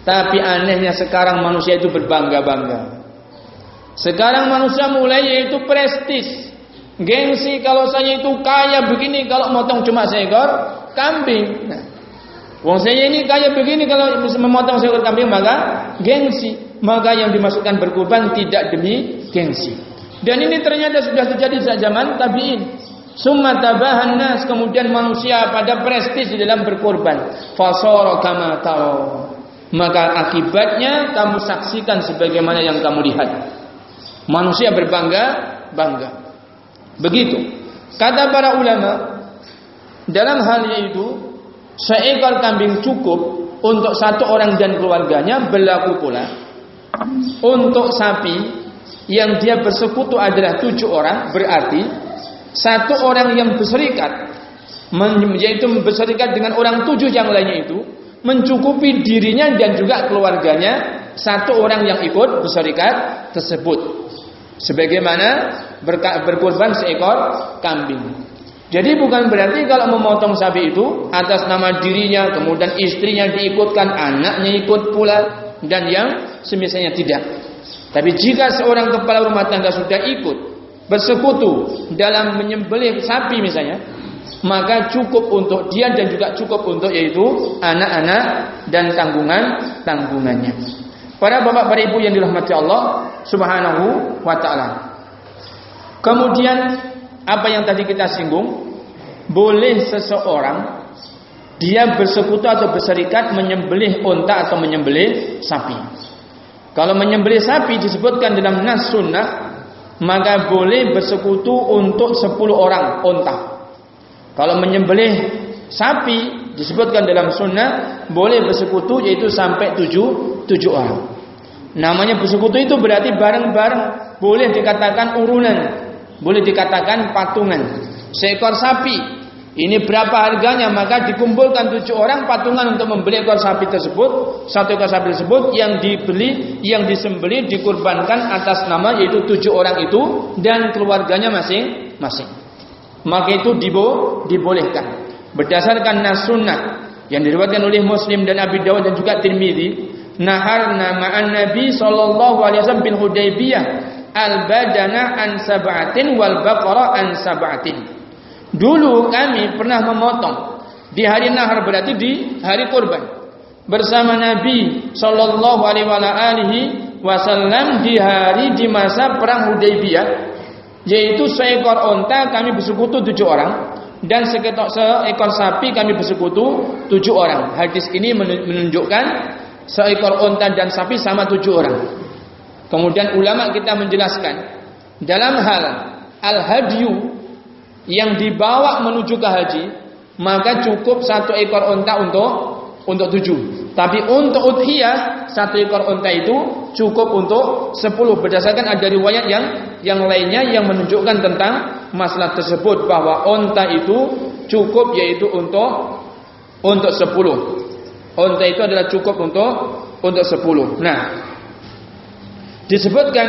Tapi anehnya sekarang manusia itu berbangga-bangga. Sekarang manusia mulai yaitu prestis. Gengsi kalau saya itu kaya begini kalau motong cuma seekor kambing. Nah, Wong saya ini kaya begini kalau memotong seekor kambing maka gengsi. Maka yang dimasukkan berkurban tidak demi gengsi. Dan ini ternyata sudah terjadi sejak zaman tabi'in. Summa tabahan nas kemudian manusia pada prestis di dalam berkorban. Fasara kama taro. Maka akibatnya kamu saksikan sebagaimana yang kamu lihat. Manusia berbangga bangga. Begitu. Kata para ulama dalam hal itu seekor kambing cukup untuk satu orang dan keluarganya berlaku pula untuk sapi yang dia bersekutu adalah tujuh orang berarti satu orang yang berserikat yaitu berserikat dengan orang tujuh yang lainnya itu mencukupi dirinya dan juga keluarganya satu orang yang ikut berserikat tersebut sebagaimana berkorban seekor kambing jadi bukan berarti kalau memotong sapi itu atas nama dirinya kemudian istrinya diikutkan anaknya ikut pula dan yang semisalnya tidak tapi jika seorang kepala rumah tangga sudah ikut bersekutu dalam menyembelih sapi misalnya, maka cukup untuk dia dan juga cukup untuk yaitu anak-anak dan tanggungan tanggungannya. Para bapak para ibu yang dirahmati Allah Subhanahu wa taala. Kemudian apa yang tadi kita singgung, boleh seseorang dia bersekutu atau berserikat menyembelih unta atau menyembelih sapi. Kalau menyembelih sapi disebutkan dalam nas sunnah, maka boleh bersekutu untuk 10 orang unta. Kalau menyembelih sapi disebutkan dalam sunnah boleh bersekutu yaitu sampai 7 7 orang. Namanya bersekutu itu berarti bareng-bareng, boleh dikatakan urunan, boleh dikatakan patungan. Seekor sapi. Ini berapa harganya? Maka dikumpulkan tujuh orang patungan untuk membeli ekor sapi tersebut. Satu ekor sapi tersebut yang dibeli yang disembeli dikurbankan atas nama yaitu tujuh orang itu dan keluarganya masing-masing. Maka itu dibo, dibolehkan. Berdasarkan nas yang diriwayatkan oleh Muslim dan Abi Dawud dan juga Tirmidzi nahar nama Nabi sallallahu alaihi wasallam bin Hudaybiyah al badana an sab'atin wal baqara an sab'atin Dulu kami pernah memotong di hari nahar berarti di hari kurban bersama Nabi Shallallahu Alaihi Wasallam di hari di masa perang Hudaybiyah yaitu seekor onta kami bersekutu tujuh orang dan seekor, seekor sapi kami bersekutu tujuh orang. Hadis ini menunjukkan seekor onta dan sapi sama tujuh orang. Kemudian ulama kita menjelaskan dalam hal al-hadyu yang dibawa menuju ke haji maka cukup satu ekor unta untuk untuk tujuh. Tapi untuk udhiyah satu ekor unta itu cukup untuk sepuluh berdasarkan ada riwayat yang yang lainnya yang menunjukkan tentang masalah tersebut bahwa unta itu cukup yaitu untuk untuk 10. Unta itu adalah cukup untuk untuk 10. Nah, disebutkan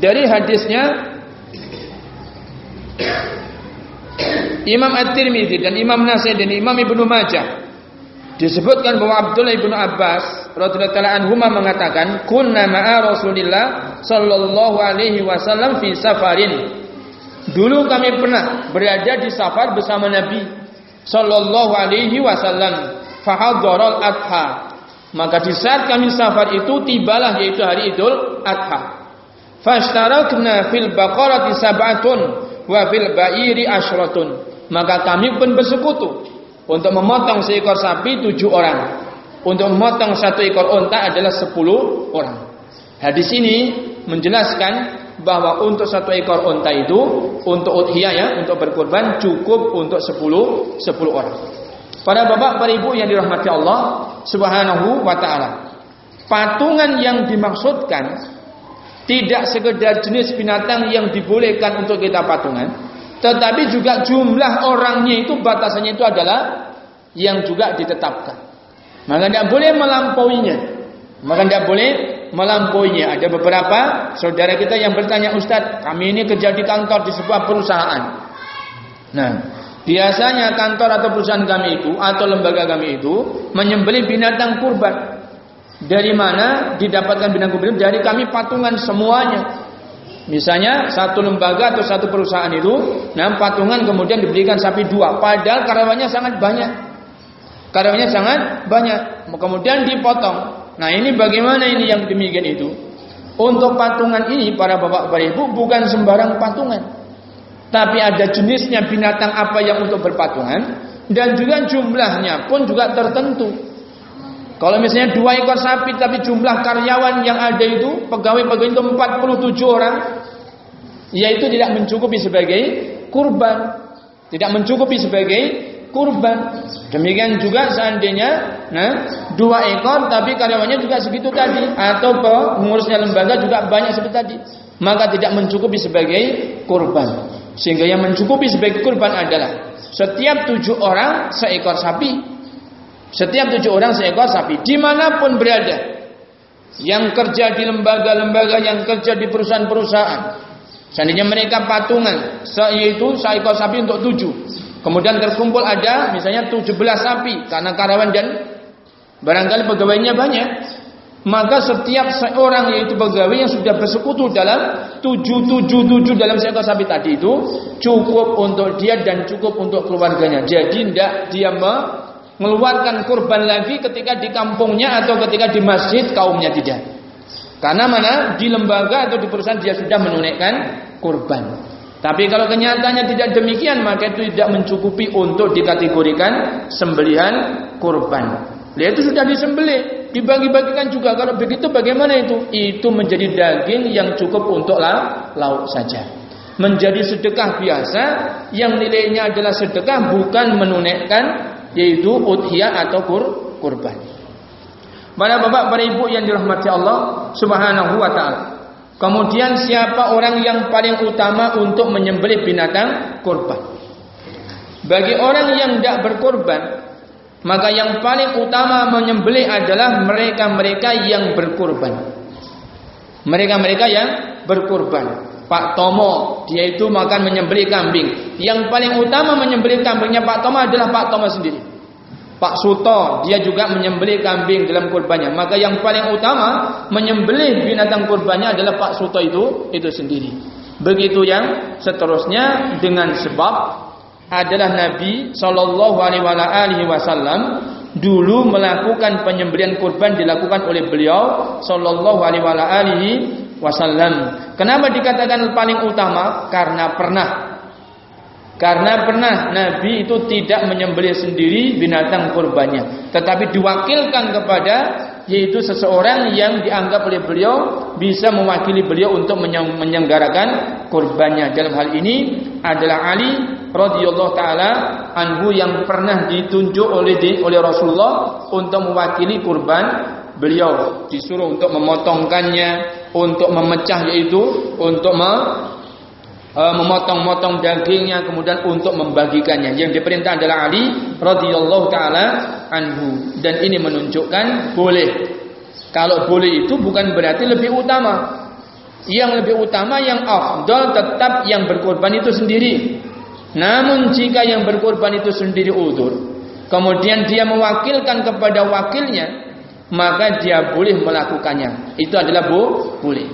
dari hadisnya Imam At-Tirmidzi dan Imam Nasai dan Imam Ibnu Majah disebutkan bahwa Abdullah Ibnu Abbas radhiyallahu anhu mengatakan kunna ma'a Rasulillah sallallahu alaihi wasallam fi safarin. Dulu kami pernah berada di safar bersama Nabi sallallahu alaihi wasallam fahadharal adha maka di saat kami safar itu tibalah yaitu hari Idul Adha fashtarakna fil baqarati sab'atun wa fil ba'iri ashratun maka kami pun bersekutu untuk memotong seekor sapi tujuh orang. Untuk memotong satu ekor unta adalah sepuluh orang. Hadis ini menjelaskan bahwa untuk satu ekor unta itu untuk udhiyah ya, untuk berkorban cukup untuk sepuluh sepuluh orang. Para bapak, para ibu yang dirahmati Allah Subhanahu wa taala. Patungan yang dimaksudkan tidak sekedar jenis binatang yang dibolehkan untuk kita patungan, tetapi juga jumlah orangnya itu batasannya itu adalah yang juga ditetapkan. Maka tidak boleh melampauinya. Maka tidak boleh melampauinya. Ada beberapa saudara kita yang bertanya, Ustadz, kami ini kerja di kantor di sebuah perusahaan. Nah, biasanya kantor atau perusahaan kami itu atau lembaga kami itu menyembelih binatang kurban. Dari mana didapatkan binatang kurban? Dari kami patungan semuanya. Misalnya satu lembaga atau satu perusahaan itu, nah patungan kemudian diberikan sapi dua, padahal karyawannya sangat banyak. Karyawannya sangat banyak, kemudian dipotong. Nah ini bagaimana ini yang demikian itu? Untuk patungan ini para bapak bapak ibu bukan sembarang patungan, tapi ada jenisnya binatang apa yang untuk berpatungan dan juga jumlahnya pun juga tertentu. Kalau misalnya dua ekor sapi tapi jumlah karyawan yang ada itu pegawai-pegawai itu 47 orang, yaitu tidak mencukupi sebagai kurban, tidak mencukupi sebagai kurban. Demikian juga seandainya, nah dua ekor tapi karyawannya juga segitu tadi, atau pengurusnya lembaga juga banyak seperti tadi, maka tidak mencukupi sebagai kurban. Sehingga yang mencukupi sebagai kurban adalah setiap tujuh orang seekor sapi setiap tujuh orang seekor sapi, di mana pun berada. Yang kerja di lembaga-lembaga, yang kerja di perusahaan-perusahaan. Seandainya mereka patungan, yaitu seekor sapi untuk tujuh. Kemudian terkumpul ada misalnya tujuh belas sapi, karena karyawan dan barangkali pegawainya banyak. Maka setiap seorang yaitu pegawai yang sudah bersekutu dalam tujuh tujuh tujuh dalam seekor sapi tadi itu cukup untuk dia dan cukup untuk keluarganya. Jadi tidak dia mengeluarkan kurban lagi ketika di kampungnya atau ketika di masjid kaumnya tidak. Karena mana di lembaga atau di perusahaan dia sudah menunaikan kurban. Tapi kalau kenyataannya tidak demikian maka itu tidak mencukupi untuk dikategorikan sembelihan kurban. Dia itu sudah disembelih, dibagi-bagikan juga. Kalau begitu bagaimana itu? Itu menjadi daging yang cukup untuk lauk saja. Menjadi sedekah biasa yang nilainya adalah sedekah bukan menunaikan yaitu udhiyah atau kur, kurban. Para bapak, para ibu yang dirahmati Allah Subhanahu wa taala. Kemudian siapa orang yang paling utama untuk menyembelih binatang kurban? Bagi orang yang tidak berkorban, maka yang paling utama menyembelih adalah mereka-mereka yang berkorban. Mereka-mereka yang berkorban. Pak Tomo dia itu makan menyembelih kambing. Yang paling utama menyembelih kambingnya Pak Tomo adalah Pak Tomo sendiri. Pak Suto dia juga menyembelih kambing dalam kurbannya. Maka yang paling utama menyembelih binatang kurbannya adalah Pak Suto itu itu sendiri. Begitu yang seterusnya dengan sebab adalah Nabi Shallallahu Alaihi Wasallam dulu melakukan penyembelihan kurban dilakukan oleh beliau Shallallahu Alaihi wasallam. Kenapa dikatakan paling utama? Karena pernah karena pernah Nabi itu tidak menyembelih sendiri binatang kurbannya, tetapi diwakilkan kepada yaitu seseorang yang dianggap oleh beliau bisa mewakili beliau untuk menyelenggarakan kurbannya. Dalam hal ini adalah Ali radhiyallahu taala anhu yang pernah ditunjuk oleh oleh Rasulullah untuk mewakili kurban beliau disuruh untuk memotongkannya, untuk memecah yaitu untuk me, uh, memotong-motong dagingnya kemudian untuk membagikannya. Yang diperintah adalah Ali radhiyallahu taala anhu dan ini menunjukkan boleh. Kalau boleh itu bukan berarti lebih utama. Yang lebih utama yang afdal tetap yang berkorban itu sendiri. Namun jika yang berkorban itu sendiri udur, kemudian dia mewakilkan kepada wakilnya, maka dia boleh melakukannya. Itu adalah bu, boleh.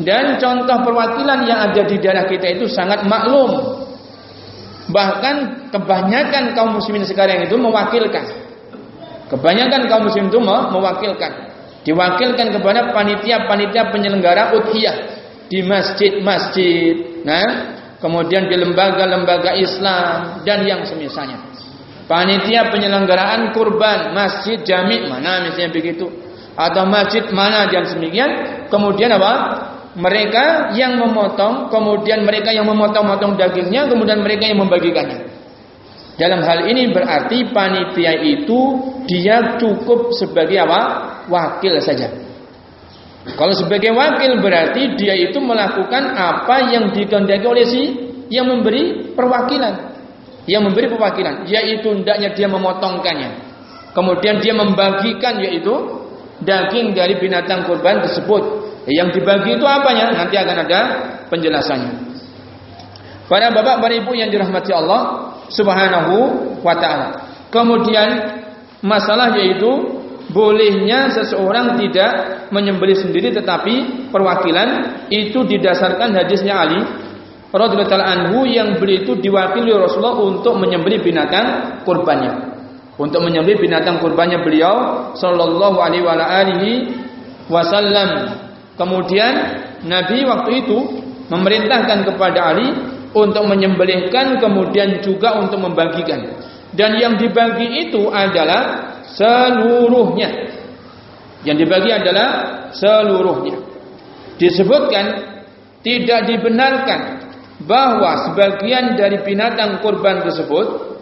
Dan contoh perwakilan yang ada di daerah kita itu sangat maklum. Bahkan kebanyakan kaum muslimin sekarang itu mewakilkan. Kebanyakan kaum muslim itu mewakilkan. Diwakilkan kepada panitia-panitia penyelenggara udhiyah di masjid-masjid. Nah, kemudian di lembaga-lembaga Islam dan yang semisalnya. Panitia penyelenggaraan kurban masjid jami mana misalnya begitu atau masjid mana yang semikian kemudian apa mereka yang memotong, kemudian mereka yang memotong-motong dagingnya, kemudian mereka yang membagikannya. Dalam hal ini berarti panitia itu dia cukup sebagai apa? Wakil saja. Kalau sebagai wakil berarti dia itu melakukan apa yang dikehendaki oleh si yang memberi perwakilan. Yang memberi perwakilan, yaitu hendaknya dia memotongkannya. Kemudian dia membagikan yaitu daging dari binatang kurban tersebut yang dibagi itu apanya? Nanti akan ada penjelasannya. Para bapak, para ibu yang dirahmati Allah Subhanahu wa taala. Kemudian masalah yaitu bolehnya seseorang tidak menyembelih sendiri tetapi perwakilan itu didasarkan hadisnya Ali radhiyallahu anhu yang beliau itu diwakili Rasulullah untuk menyembelih binatang kurbannya. Untuk menyembelih binatang kurbannya beliau sallallahu alaihi wasallam Kemudian Nabi waktu itu memerintahkan kepada Ali untuk menyembelihkan kemudian juga untuk membagikan. Dan yang dibagi itu adalah seluruhnya. Yang dibagi adalah seluruhnya. Disebutkan tidak dibenarkan bahwa sebagian dari binatang kurban tersebut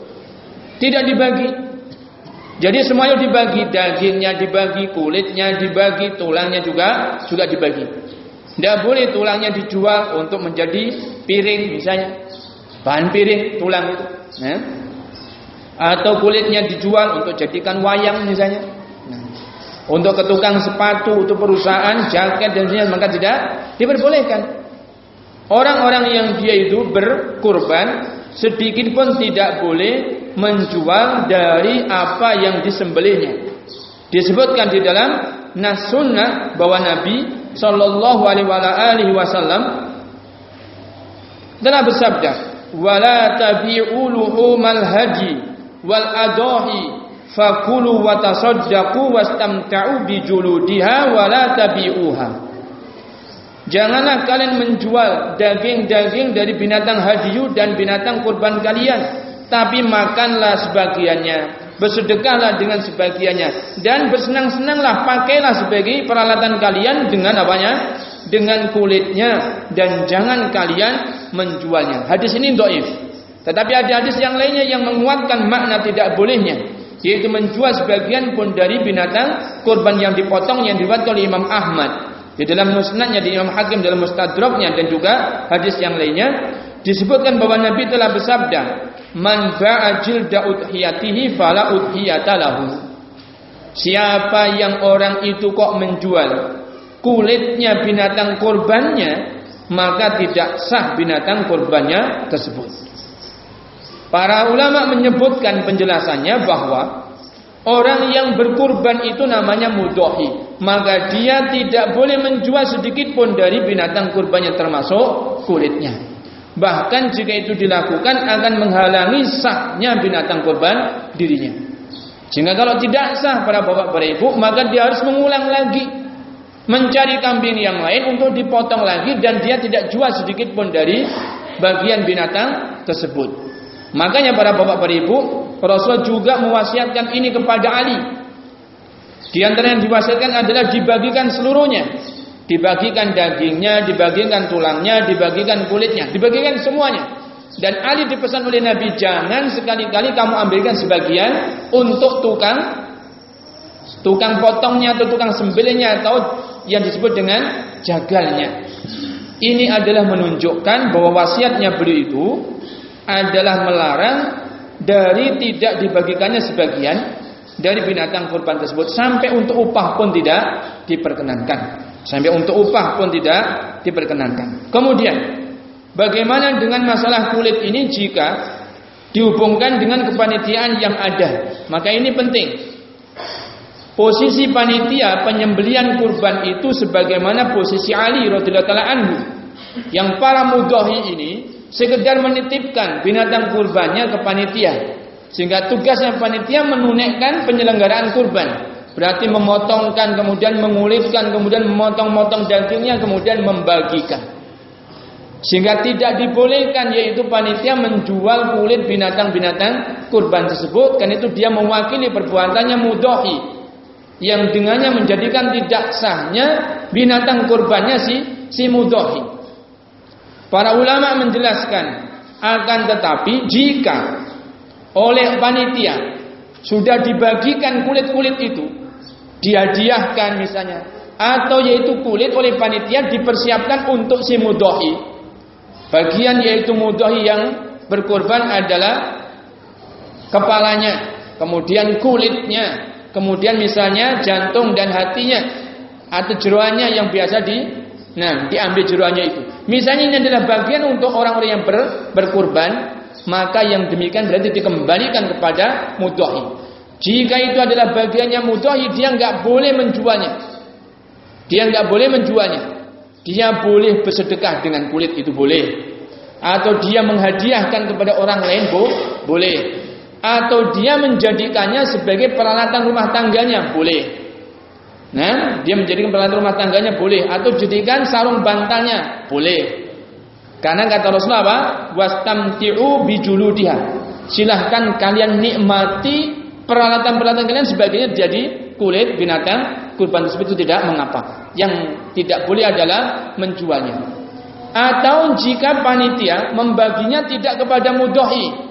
tidak dibagi jadi semuanya dibagi, dagingnya dibagi, kulitnya dibagi, tulangnya juga juga dibagi. Tidak boleh tulangnya dijual untuk menjadi piring misalnya, bahan piring tulang itu, ya. Atau kulitnya dijual untuk jadikan wayang misalnya. Nah. Untuk ke tukang sepatu, untuk perusahaan, jaket dan sebagainya maka tidak diperbolehkan. Orang-orang yang dia itu berkurban sedikit pun tidak boleh menjual dari apa yang disembelihnya. Disebutkan di dalam nas sunnah bahwa Nabi Shallallahu Alaihi Wasallam telah bersabda, "Wala tabi'u luhumal haji wal adahi fakulu wa tasaddaqu wastamta'u bi juludiha wala tabi'uha." Janganlah kalian menjual daging-daging dari binatang hadiyu dan binatang kurban kalian tapi makanlah sebagiannya, bersedekahlah dengan sebagiannya dan bersenang-senanglah pakailah sebagai peralatan kalian dengan apanya? Dengan kulitnya dan jangan kalian menjualnya. Hadis ini doif. Tetapi ada hadis yang lainnya yang menguatkan makna tidak bolehnya yaitu menjual sebagian pun dari binatang kurban yang dipotong yang diriwayatkan oleh Imam Ahmad di dalam musnadnya di Imam Hakim dalam mustadraknya dan juga hadis yang lainnya disebutkan bahwa Nabi telah bersabda man ba'a jilda udhiyatihi fala udhiyata lahu. Siapa yang orang itu kok menjual kulitnya binatang korbannya, maka tidak sah binatang korbannya tersebut. Para ulama menyebutkan penjelasannya bahwa orang yang berkurban itu namanya mudohi, maka dia tidak boleh menjual sedikit pun dari binatang kurbannya termasuk kulitnya. Bahkan jika itu dilakukan akan menghalangi sahnya binatang kurban dirinya. Sehingga kalau tidak sah para bapak para ibu, maka dia harus mengulang lagi mencari kambing yang lain untuk dipotong lagi dan dia tidak jual sedikit pun dari bagian binatang tersebut. Makanya para bapak para ibu, Rasul juga mewasiatkan ini kepada Ali. Di antara yang diwasiatkan adalah dibagikan seluruhnya dibagikan dagingnya, dibagikan tulangnya, dibagikan kulitnya, dibagikan semuanya. Dan Ali dipesan oleh Nabi jangan sekali-kali kamu ambilkan sebagian untuk tukang tukang potongnya atau tukang sembelihnya atau yang disebut dengan jagalnya. Ini adalah menunjukkan bahwa wasiatnya beliau itu adalah melarang dari tidak dibagikannya sebagian dari binatang kurban tersebut sampai untuk upah pun tidak diperkenankan. Sampai untuk upah pun tidak diperkenankan. Kemudian, bagaimana dengan masalah kulit ini jika dihubungkan dengan kepanitiaan yang ada? Maka ini penting. Posisi panitia penyembelian kurban itu sebagaimana posisi Ali radhiyallahu anhu yang para mudahi ini sekedar menitipkan binatang kurbannya ke panitia. Sehingga tugasnya panitia menunaikan penyelenggaraan kurban. Berarti memotongkan kemudian mengulitkan kemudian memotong-motong dagingnya kemudian membagikan. Sehingga tidak dibolehkan yaitu panitia menjual kulit binatang-binatang kurban tersebut. Kan itu dia mewakili perbuatannya mudahi yang dengannya menjadikan tidak sahnya binatang kurbannya si si mudhohi. Para ulama menjelaskan akan tetapi jika oleh panitia sudah dibagikan kulit-kulit itu dihadiahkan misalnya atau yaitu kulit oleh panitia dipersiapkan untuk si mudhohi. Bagian yaitu mudhohi yang berkorban adalah kepalanya, kemudian kulitnya, kemudian misalnya jantung dan hatinya atau jeruannya yang biasa di nah diambil jeruannya itu. Misalnya ini adalah bagian untuk orang-orang yang ber, berkurban, maka yang demikian berarti dikembalikan kepada mudhahi. Jika itu adalah bagiannya mudhahi, dia nggak boleh menjualnya. Dia nggak boleh menjualnya. Dia boleh bersedekah dengan kulit itu boleh. Atau dia menghadiahkan kepada orang lain boleh atau dia menjadikannya sebagai peralatan rumah tangganya boleh. Nah, dia menjadikan peralatan rumah tangganya boleh atau jadikan sarung bantalnya boleh. Karena kata Rasulullah apa? Wastamti'u bijuludiha. Silahkan kalian nikmati peralatan-peralatan kalian sebagainya jadi kulit binatang kurban tersebut itu tidak mengapa. Yang tidak boleh adalah menjualnya. Atau jika panitia membaginya tidak kepada mudohi,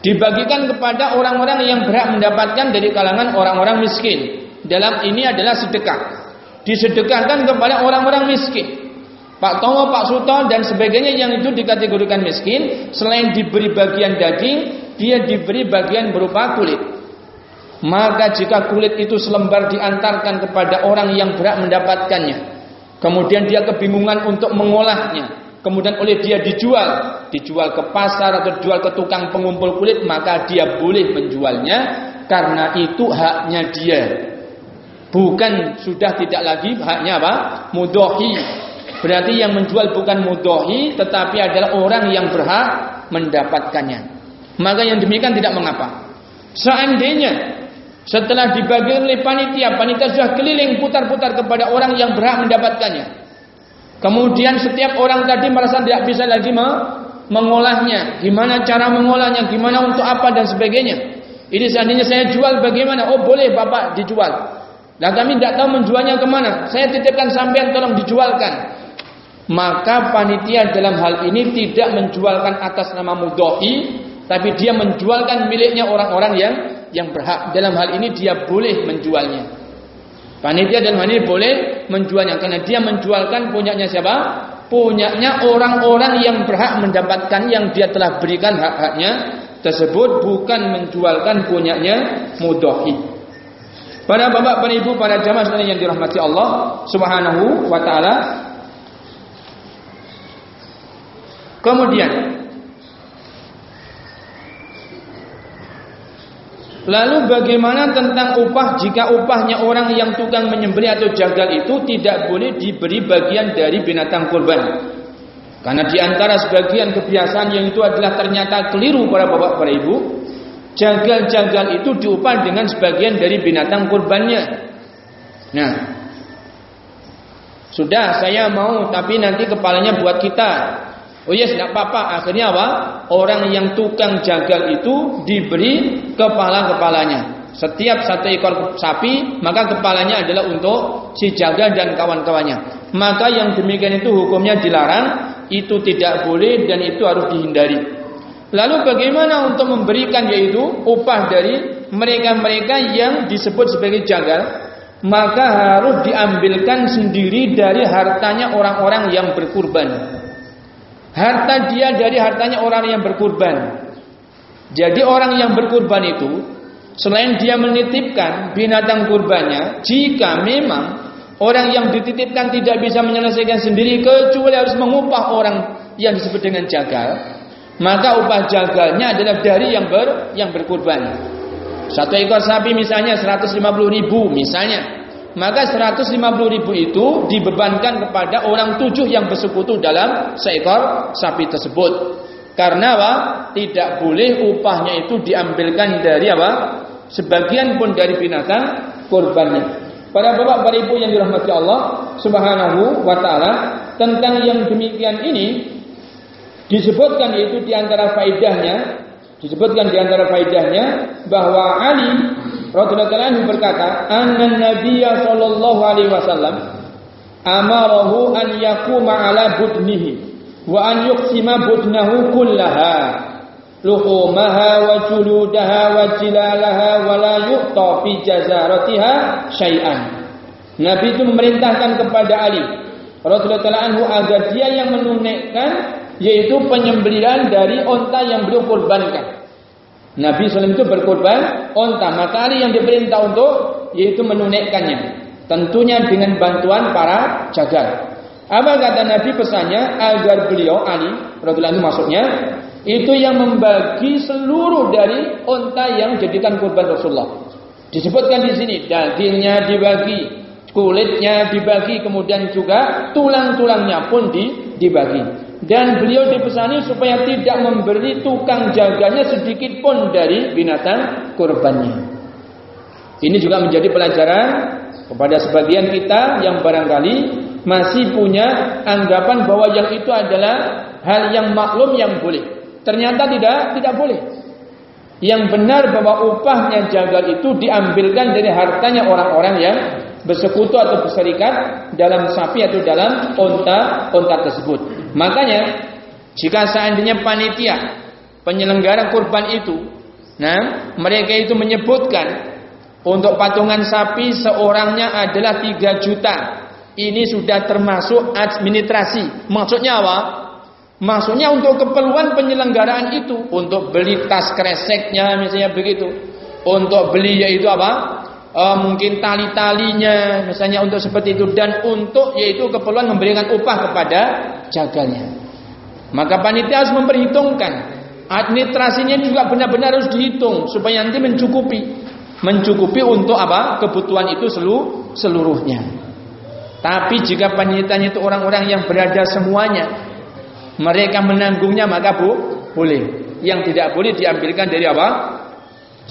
dibagikan kepada orang-orang yang berhak mendapatkan dari kalangan orang-orang miskin. Dalam ini adalah sedekah. Disedekahkan kepada orang-orang miskin. Pak Tomo, Pak Suto dan sebagainya yang itu dikategorikan miskin, selain diberi bagian daging, dia diberi bagian berupa kulit. Maka jika kulit itu selembar diantarkan kepada orang yang berhak mendapatkannya, kemudian dia kebingungan untuk mengolahnya, kemudian oleh dia dijual, dijual ke pasar atau dijual ke tukang pengumpul kulit, maka dia boleh menjualnya karena itu haknya dia. Bukan sudah tidak lagi haknya apa? Mudohi. Berarti yang menjual bukan mudohi, tetapi adalah orang yang berhak mendapatkannya. Maka yang demikian tidak mengapa. Seandainya setelah dibagi oleh panitia, panitia sudah keliling putar-putar kepada orang yang berhak mendapatkannya. Kemudian setiap orang tadi merasa tidak bisa lagi mengolahnya. Gimana cara mengolahnya, gimana untuk apa dan sebagainya. Ini seandainya saya jual bagaimana? Oh boleh bapak dijual. Nah kami tidak tahu menjualnya ke mana. Saya titipkan sampean tolong dijualkan. Maka panitia dalam hal ini tidak menjualkan atas nama mudoi. Tapi dia menjualkan miliknya orang-orang yang yang berhak. Dalam hal ini dia boleh menjualnya. Panitia dan ini boleh menjualnya karena dia menjualkan punyanya siapa? Punyanya orang-orang yang berhak mendapatkan yang dia telah berikan hak-haknya tersebut bukan menjualkan punyanya mudohi. Para bapak, para ibu, para jamaah sekalian yang dirahmati Allah Subhanahu wa taala. Kemudian Lalu bagaimana tentang upah jika upahnya orang yang tukang menyembelih atau jagal itu tidak boleh diberi bagian dari binatang kurban? Karena di antara sebagian kebiasaan yang itu adalah ternyata keliru para bapak para ibu. Jagal-jagal itu diupah dengan sebagian dari binatang kurbannya. Nah, sudah saya mau tapi nanti kepalanya buat kita. Oh yes, tidak apa-apa. Akhirnya apa? Orang yang tukang jagal itu diberi kepala-kepalanya. Setiap satu ekor sapi, maka kepalanya adalah untuk si jagal dan kawan-kawannya. Maka yang demikian itu hukumnya dilarang, itu tidak boleh dan itu harus dihindari. Lalu bagaimana untuk memberikan yaitu upah dari mereka-mereka yang disebut sebagai jagal? maka harus diambilkan sendiri dari hartanya orang-orang yang berkurban. Harta dia dari hartanya orang yang berkurban. Jadi orang yang berkurban itu selain dia menitipkan binatang kurbannya, jika memang orang yang dititipkan tidak bisa menyelesaikan sendiri kecuali harus mengupah orang yang disebut dengan jagal, maka upah jagalnya adalah dari yang ber yang berkurban. Satu ekor sapi misalnya 150 ribu misalnya. Maka 150 ribu itu dibebankan kepada orang tujuh yang bersekutu dalam seekor sapi tersebut. Karena apa? Tidak boleh upahnya itu diambilkan dari apa? Sebagian pun dari binatang kurbannya. Para bapak para ibu yang dirahmati Allah Subhanahu wa taala, tentang yang demikian ini disebutkan itu di antara faedahnya Disebutkan di antara faedahnya bahwa Ali radhiyallahu anhu berkata, "Anna Nabiyya sallallahu alaihi wasallam amarahu an yaquma ala budnihi wa an yuqsima budnahu kullaha luhumaha wa juludaha wa jilalaha wa la yu'ta fi jazaratiha syai'an." Nabi itu memerintahkan kepada Ali radhiyallahu anhu agar dia yang menunaikan yaitu penyembelihan dari onta yang beliau korbankan. Nabi SAW itu berkorban onta, maka Ali yang diperintah untuk yaitu menunaikannya. Tentunya dengan bantuan para jagal. Apa kata Nabi pesannya agar beliau Ali radhiyallahu masuknya itu yang membagi seluruh dari onta yang jadikan korban Rasulullah. Disebutkan di sini dagingnya dibagi, kulitnya dibagi, kemudian juga tulang-tulangnya pun dibagi dan beliau dipesani supaya tidak memberi tukang jaganya sedikit pun dari binatang kurbannya. Ini juga menjadi pelajaran kepada sebagian kita yang barangkali masih punya anggapan bahwa yang itu adalah hal yang maklum yang boleh. Ternyata tidak, tidak boleh. Yang benar bahwa upahnya jagal itu diambilkan dari hartanya orang-orang yang bersekutu atau berserikat dalam sapi atau dalam onta onta tersebut. Makanya jika seandainya panitia penyelenggara kurban itu, nah mereka itu menyebutkan untuk patungan sapi seorangnya adalah 3 juta. Ini sudah termasuk administrasi. Maksudnya apa? Maksudnya untuk keperluan penyelenggaraan itu, untuk beli tas kreseknya misalnya begitu. Untuk beli yaitu apa? Uh, mungkin tali-talinya misalnya untuk seperti itu dan untuk yaitu keperluan memberikan upah kepada jagalnya. Maka panitia harus memperhitungkan administrasinya juga benar-benar harus dihitung supaya nanti mencukupi mencukupi untuk apa kebutuhan itu seluruh seluruhnya. Tapi jika panitianya itu orang-orang yang berada semuanya, mereka menanggungnya maka bu boleh. Yang tidak boleh diambilkan dari apa?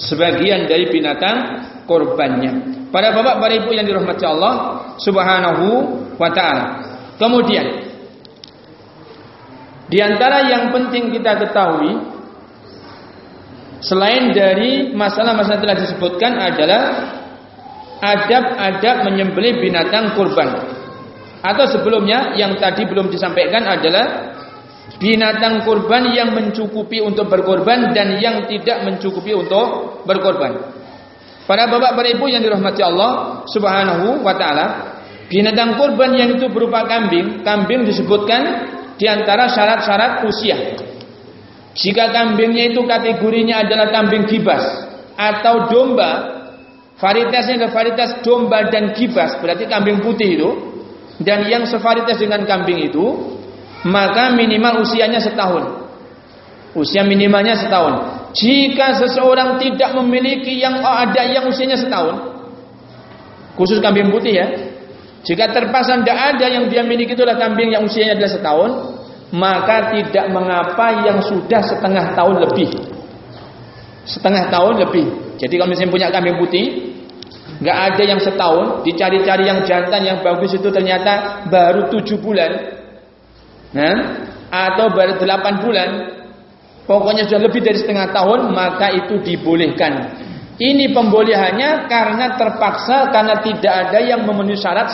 Sebagian dari binatang korbannya. Para bapak, para ibu yang dirahmati Allah Subhanahu wa taala. Kemudian di antara yang penting kita ketahui selain dari masalah-masalah telah disebutkan adalah adab-adab menyembelih binatang kurban. Atau sebelumnya yang tadi belum disampaikan adalah binatang kurban yang mencukupi untuk berkorban dan yang tidak mencukupi untuk berkorban. Para bapak para ibu yang dirahmati Allah Subhanahu wa taala, binatang kurban yang itu berupa kambing, kambing disebutkan di antara syarat-syarat usia. Jika kambingnya itu kategorinya adalah kambing gibas atau domba, varietasnya adalah varietas domba dan gibas, berarti kambing putih itu. Dan yang sevarietas dengan kambing itu, maka minimal usianya setahun. Usia minimalnya setahun. Jika seseorang tidak memiliki yang ada yang usianya setahun, khusus kambing putih ya. Jika terpasang tidak ada yang dia miliki itulah kambing yang usianya adalah setahun, maka tidak mengapa yang sudah setengah tahun lebih. Setengah tahun lebih. Jadi kalau misalnya punya kambing putih, nggak ada yang setahun, dicari-cari yang jantan yang bagus itu ternyata baru tujuh bulan, nah, atau baru delapan bulan, pokoknya sudah lebih dari setengah tahun maka itu dibolehkan. Ini pembolehannya karena terpaksa karena tidak ada yang memenuhi syarat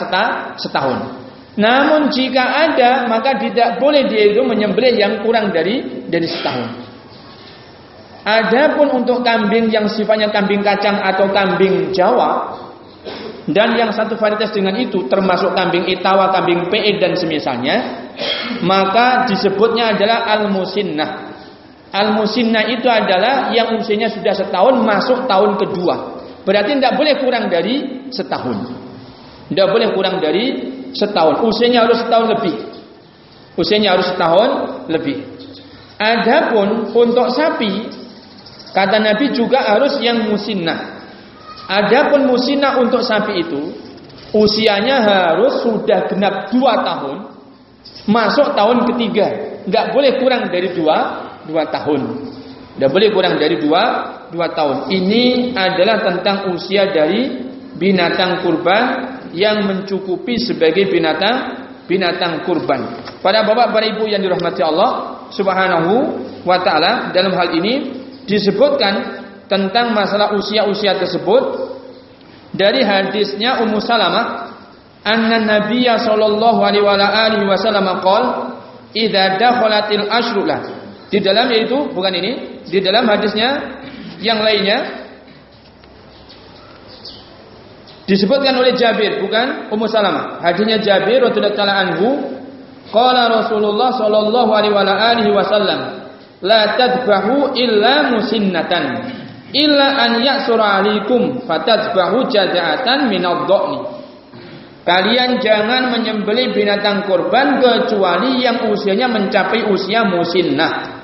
setahun. Namun jika ada maka tidak boleh dia itu menyembelih yang kurang dari dari setahun. Adapun untuk kambing yang sifatnya kambing kacang atau kambing Jawa, dan yang satu varietas dengan itu termasuk kambing itawa, kambing PE dan semisalnya, maka disebutnya adalah al-musinnah. Al-musinnah itu adalah yang usianya sudah setahun masuk tahun kedua. Berarti tidak boleh kurang dari setahun. Tidak boleh kurang dari setahun. Usianya harus setahun lebih. Usianya harus setahun lebih. Adapun untuk sapi, kata Nabi juga harus yang musinnah. Adapun musina untuk sapi itu usianya harus sudah genap dua tahun, masuk tahun ketiga, nggak boleh kurang dari dua dua tahun, nggak boleh kurang dari dua dua tahun. Ini adalah tentang usia dari binatang kurban yang mencukupi sebagai binatang binatang kurban. Pada bapak para ibu yang dirahmati Allah Subhanahu wa taala dalam hal ini disebutkan tentang masalah usia-usia tersebut dari hadisnya Ummu Salamah anna Nabiyya sallallahu alaihi wasallam qaal idza dakhalatil di dalam yaitu bukan ini di dalam hadisnya yang lainnya disebutkan oleh Jabir bukan Ummu Salamah. Hadisnya Jabir radhiyallahu anhu qala Rasulullah sallallahu alaihi wasallam la tadbahu illa musinnatan illa an ya'sura alaikum fatadbahu jaza'atan minadh-dhani Kalian jangan menyembelih binatang kurban kecuali yang usianya mencapai usia musinnah.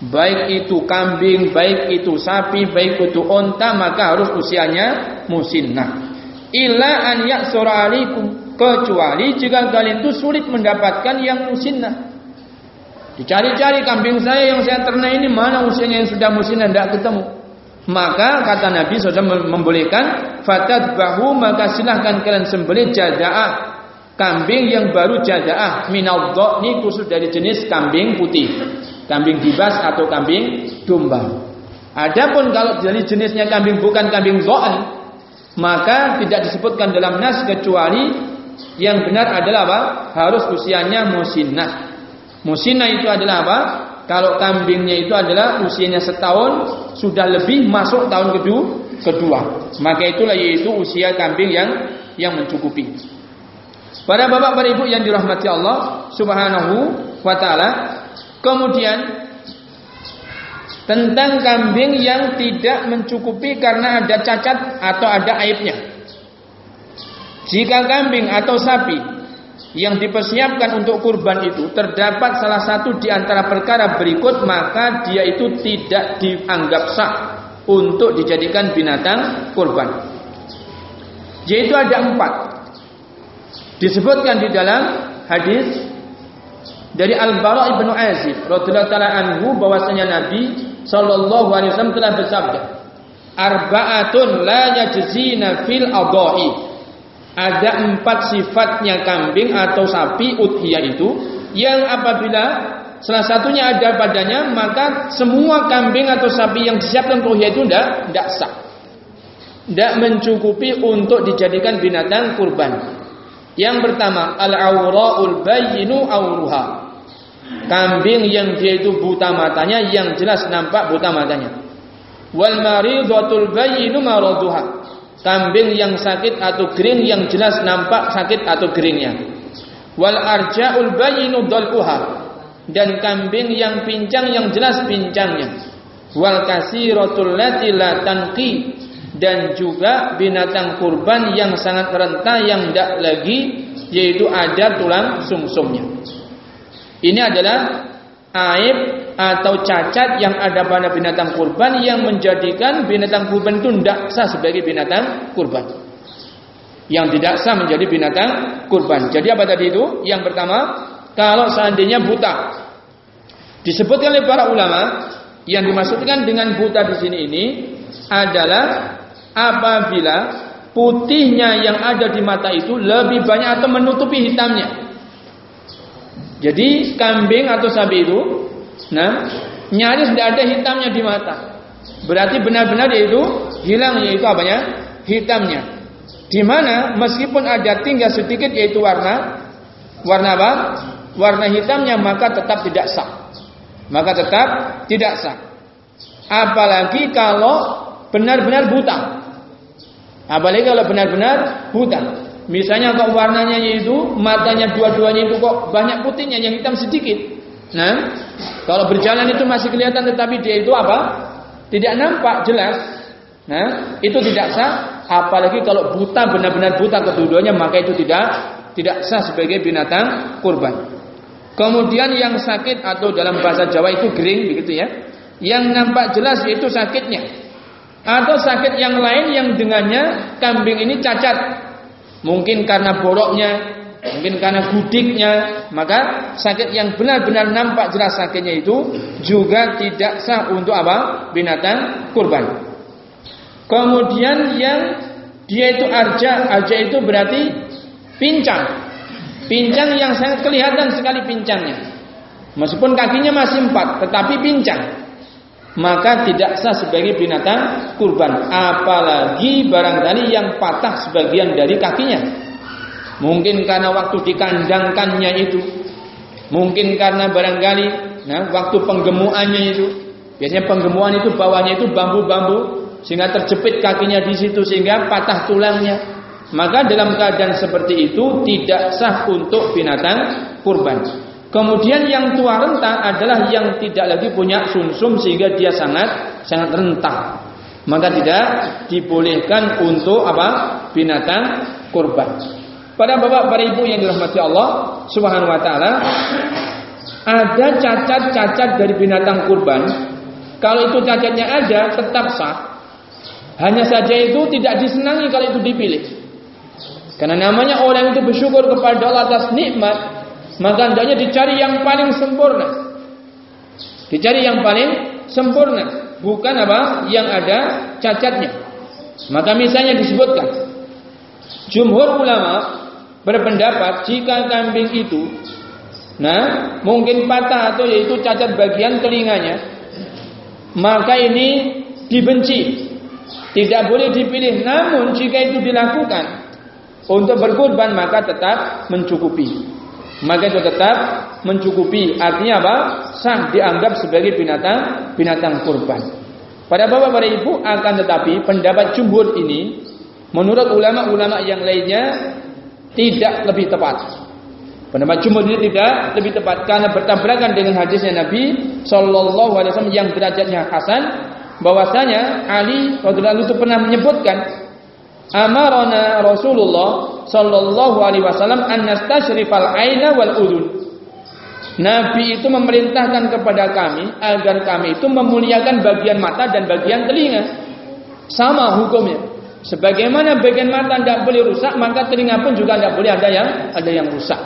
Baik itu kambing, baik itu sapi, baik itu onta, maka harus usianya musinnah. Illa an alaikum kecuali jika kalian itu sulit mendapatkan yang musinnah. Dicari-cari kambing saya yang saya ternak ini mana usianya yang sudah musinnah tidak ketemu. Maka kata Nabi SAW membolehkan fatad bahu maka silahkan kalian sembelih jadaah kambing yang baru jadaah minal ini khusus dari jenis kambing putih, kambing dibas atau kambing domba. Adapun kalau dari jenisnya kambing bukan kambing zoan, maka tidak disebutkan dalam nas kecuali yang benar adalah apa? Harus usianya musinah. Musinah itu adalah apa? Kalau kambingnya itu adalah usianya setahun sudah lebih masuk tahun kedua, kedua. Maka itulah yaitu usia kambing yang yang mencukupi. Para bapak para ibu yang dirahmati Allah Subhanahu wa taala. Kemudian tentang kambing yang tidak mencukupi karena ada cacat atau ada aibnya. Jika kambing atau sapi yang dipersiapkan untuk kurban itu terdapat salah satu di antara perkara berikut maka dia itu tidak dianggap sah untuk dijadikan binatang kurban. Yaitu ada empat. Disebutkan di dalam hadis dari Al-Bara ibnu Azib radhiyallahu taala anhu bahwasanya Nabi sallallahu alaihi wasallam telah bersabda, "Arba'atun la yajzina fil adha'i." Ada empat sifatnya kambing atau sapi udhiyah itu yang apabila salah satunya ada padanya maka semua kambing atau sapi yang disiapkan untuk udhiyah itu tidak tidak sah. Tidak mencukupi untuk dijadikan binatang kurban. Yang pertama al-awra'ul bayyinu awruha. Kambing yang dia itu buta matanya yang jelas nampak buta matanya. Wal maridatul bayyinu maraduha kambing yang sakit atau kering yang jelas nampak sakit atau keringnya. Wal arja'ul bayinu dalquha dan kambing yang pincang yang jelas pincangnya. Wal kasiratul lati la tanqi dan juga binatang kurban yang sangat renta yang tidak lagi yaitu ada tulang sumsumnya. Ini adalah aib atau cacat yang ada pada binatang kurban yang menjadikan binatang kurban itu tidak sah sebagai binatang kurban. Yang tidak sah menjadi binatang kurban. Jadi apa tadi itu? Yang pertama, kalau seandainya buta. Disebutkan oleh para ulama yang dimaksudkan dengan buta di sini ini adalah apabila putihnya yang ada di mata itu lebih banyak atau menutupi hitamnya. Jadi kambing atau sapi itu, nah nyaris tidak ada hitamnya di mata. Berarti benar-benar yaitu hilang yaitu apanya? Hitamnya. Di mana meskipun ada tinggal sedikit yaitu warna warna apa? Warna hitamnya maka tetap tidak sah. Maka tetap tidak sah. Apalagi kalau benar-benar buta. Apalagi kalau benar-benar buta. Misalnya kok warnanya itu matanya dua-duanya itu kok banyak putihnya yang hitam sedikit. Nah, kalau berjalan itu masih kelihatan tetapi dia itu apa? Tidak nampak jelas. Nah, itu tidak sah apalagi kalau buta benar-benar buta kedudukannya maka itu tidak tidak sah sebagai binatang kurban. Kemudian yang sakit atau dalam bahasa Jawa itu gering begitu ya. Yang nampak jelas itu sakitnya. Atau sakit yang lain yang dengannya kambing ini cacat. Mungkin karena boroknya, mungkin karena gudiknya, maka sakit yang benar-benar nampak jelas sakitnya itu juga tidak sah untuk apa? binatang kurban. Kemudian yang dia itu arja, arja itu berarti pincang. Pincang yang sangat kelihatan sekali pincangnya. Meskipun kakinya masih empat, tetapi pincang maka tidak sah sebagai binatang kurban. Apalagi barangkali yang patah sebagian dari kakinya. Mungkin karena waktu dikandangkannya itu. Mungkin karena barangkali nah, waktu penggemuannya itu. Biasanya penggemuan itu bawahnya itu bambu-bambu sehingga terjepit kakinya di situ sehingga patah tulangnya. Maka dalam keadaan seperti itu tidak sah untuk binatang kurban Kemudian yang tua renta adalah yang tidak lagi punya sumsum sehingga dia sangat sangat rentah. Maka tidak dibolehkan untuk apa? binatang kurban. Pada bapak para ibu yang dirahmati Allah Subhanahu wa taala, ada cacat-cacat dari binatang kurban. Kalau itu cacatnya ada, tetap sah. Hanya saja itu tidak disenangi kalau itu dipilih. Karena namanya orang itu bersyukur kepada Allah atas nikmat maka hendaknya dicari yang paling sempurna. Dicari yang paling sempurna, bukan apa? Yang ada cacatnya. Maka misalnya disebutkan jumhur ulama berpendapat jika kambing itu nah mungkin patah atau yaitu cacat bagian telinganya maka ini dibenci. Tidak boleh dipilih. Namun jika itu dilakukan untuk berkurban maka tetap mencukupi maka itu tetap mencukupi. Artinya apa? Sah dianggap sebagai binatang binatang kurban. Pada bapak pada ibu akan tetapi pendapat jumhur ini menurut ulama-ulama yang lainnya tidak lebih tepat. Pendapat jumhur ini tidak lebih tepat karena bertabrakan dengan hadisnya Nabi Shallallahu Alaihi Wasallam yang derajatnya Hasan bahwasanya Ali radhiyallahu itu pernah menyebutkan amarona Rasulullah sallallahu alaihi wasallam an nastashrifal aina wal udun. Nabi itu memerintahkan kepada kami agar kami itu memuliakan bagian mata dan bagian telinga. Sama hukumnya. Sebagaimana bagian mata tidak boleh rusak, maka telinga pun juga tidak boleh ada yang ada yang rusak.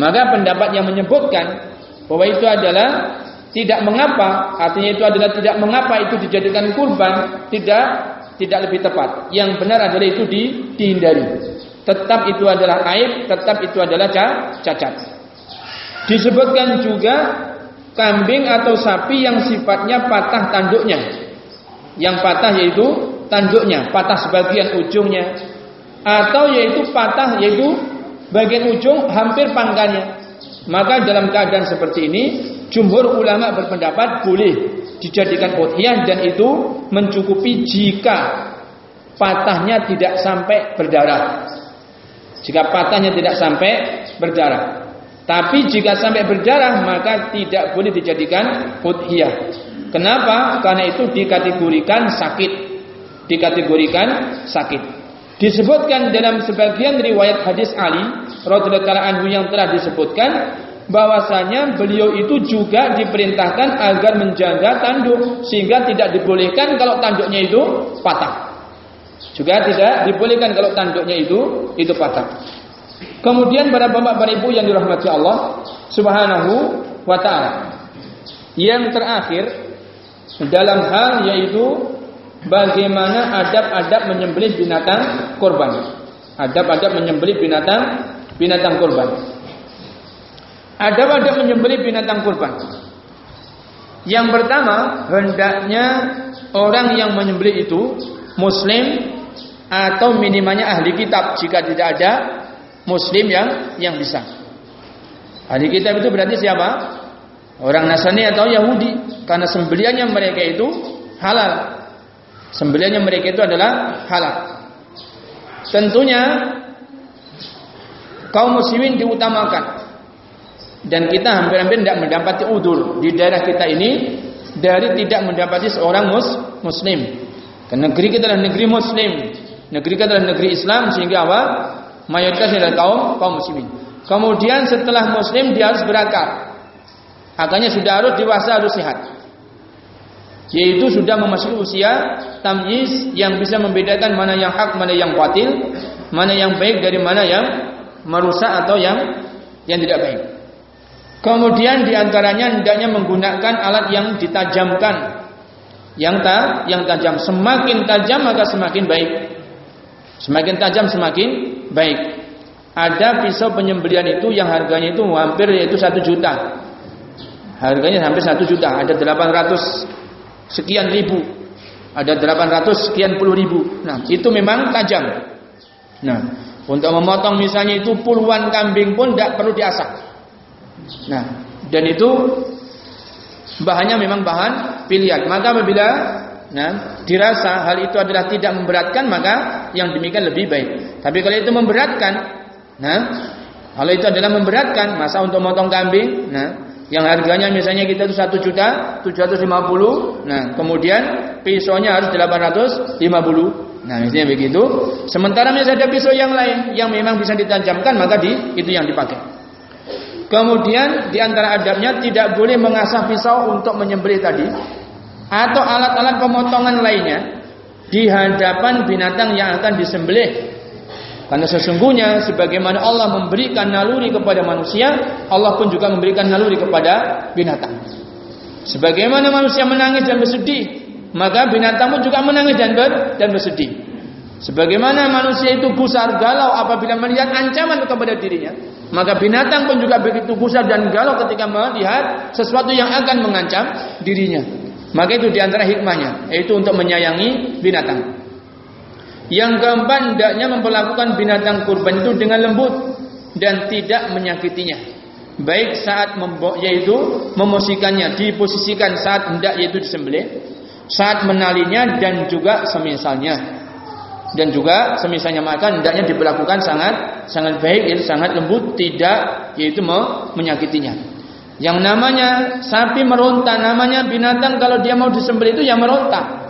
Maka pendapat yang menyebutkan bahwa itu adalah tidak mengapa, artinya itu adalah tidak mengapa itu dijadikan kurban, tidak tidak lebih tepat. Yang benar adalah itu di, dihindari tetap itu adalah aib, tetap itu adalah cacat. Disebutkan juga kambing atau sapi yang sifatnya patah tanduknya. Yang patah yaitu tanduknya, patah sebagian ujungnya atau yaitu patah yaitu bagian ujung hampir pangkalnya. Maka dalam keadaan seperti ini, jumhur ulama berpendapat boleh dijadikan udhiyah dan itu mencukupi jika patahnya tidak sampai berdarah. Jika patahnya tidak sampai berdarah. Tapi jika sampai berdarah maka tidak boleh dijadikan udhiyah. Kenapa? Karena itu dikategorikan sakit. Dikategorikan sakit. Disebutkan dalam sebagian riwayat hadis Ali radhiyallahu anhu yang telah disebutkan bahwasanya beliau itu juga diperintahkan agar menjaga tanduk sehingga tidak dibolehkan kalau tanduknya itu patah. Juga tidak dibolehkan kalau tanduknya itu itu patah. Kemudian pada bapak ibu yang dirahmati Allah Subhanahu wa taala. Yang terakhir dalam hal yaitu bagaimana adab-adab menyembelih binatang korban. Adab-adab menyembelih binatang binatang korban. Adab-adab menyembelih binatang korban. Yang pertama, hendaknya orang yang menyembelih itu muslim atau minimalnya ahli kitab jika tidak ada muslim yang yang bisa. Ahli kitab itu berarti siapa? Orang Nasrani atau Yahudi karena sembeliannya mereka itu halal. Sembeliannya mereka itu adalah halal. tentunya kaum muslimin diutamakan. Dan kita hampir-hampir tidak mendapati udur di daerah kita ini dari tidak mendapati seorang mus muslim. Karena negeri kita adalah negeri muslim, negeri kita adalah negeri Islam sehingga apa? Mayoritas adalah kaum kaum muslimin. Kemudian setelah muslim dia harus berakal. Akalnya sudah harus dewasa, harus sehat. Yaitu sudah memasuki usia tamyiz yang bisa membedakan mana yang hak, mana yang batil, mana yang baik dari mana yang merusak atau yang yang tidak baik. Kemudian di antaranya hendaknya menggunakan alat yang ditajamkan, yang ta, yang tajam. Semakin tajam maka semakin baik. Semakin tajam semakin baik. Ada pisau penyembelian itu yang harganya itu hampir yaitu satu juta. Harganya hampir satu juta. Ada 800 sekian ribu. Ada 800 sekian puluh ribu. Nah itu memang tajam. Nah untuk memotong misalnya itu puluhan kambing pun tidak perlu diasah. Nah, dan itu bahannya memang bahan pilihan. Maka apabila nah, dirasa hal itu adalah tidak memberatkan, maka yang demikian lebih baik. Tapi kalau itu memberatkan, nah, kalau itu adalah memberatkan, masa untuk memotong kambing, nah, yang harganya misalnya kita itu satu juta tujuh puluh, nah kemudian pisaunya harus delapan ratus lima puluh, Nah, misalnya begitu. Sementara misalnya ada pisau yang lain yang memang bisa ditajamkan, maka di itu yang dipakai. Kemudian di antara adabnya tidak boleh mengasah pisau untuk menyembelih tadi atau alat-alat pemotongan lainnya di hadapan binatang yang akan disembelih. Karena sesungguhnya sebagaimana Allah memberikan naluri kepada manusia, Allah pun juga memberikan naluri kepada binatang. Sebagaimana manusia menangis dan bersedih maka binatang pun juga menangis dan ber, dan bersedih. Sebagaimana manusia itu gusar galau apabila melihat ancaman kepada dirinya, maka binatang pun juga begitu gusar dan galau ketika melihat sesuatu yang akan mengancam dirinya. Maka itu di antara hikmahnya, yaitu untuk menyayangi binatang. Yang keempat, hendaknya memperlakukan binatang kurban itu dengan lembut dan tidak menyakitinya. Baik saat yaitu memosikannya, diposisikan saat hendak yaitu disembelih saat menalinya dan juga semisalnya. Dan juga semisalnya maka hendaknya diperlakukan sangat sangat baik yaitu sangat lembut tidak yaitu menyakitinya. Yang namanya sapi meronta namanya binatang kalau dia mau disembelih itu yang meronta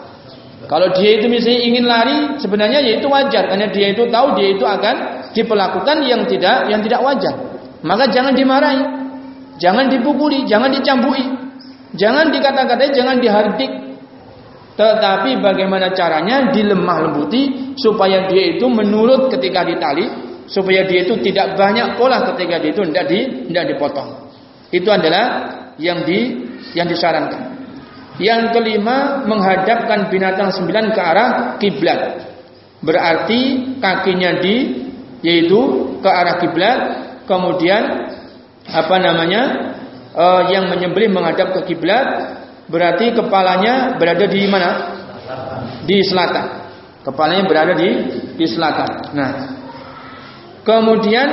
kalau dia itu misalnya ingin lari sebenarnya yaitu wajar. Karena dia itu tahu dia itu akan diperlakukan yang tidak yang tidak wajar. Maka jangan dimarahi. Jangan dipukuli jangan dicambui. Jangan dikata-katai jangan dihardik. Tetapi bagaimana caranya dilemah lembuti supaya dia itu menurut ketika ditali, supaya dia itu tidak banyak pola ketika dia itu tidak di tidak dipotong. Itu adalah yang di yang disarankan. Yang kelima menghadapkan binatang sembilan ke arah kiblat. Berarti kakinya di yaitu ke arah kiblat, kemudian apa namanya? Uh, yang menyembelih menghadap ke kiblat berarti kepalanya berada di mana? Di selatan. Kepalanya berada di di selatan. Nah, kemudian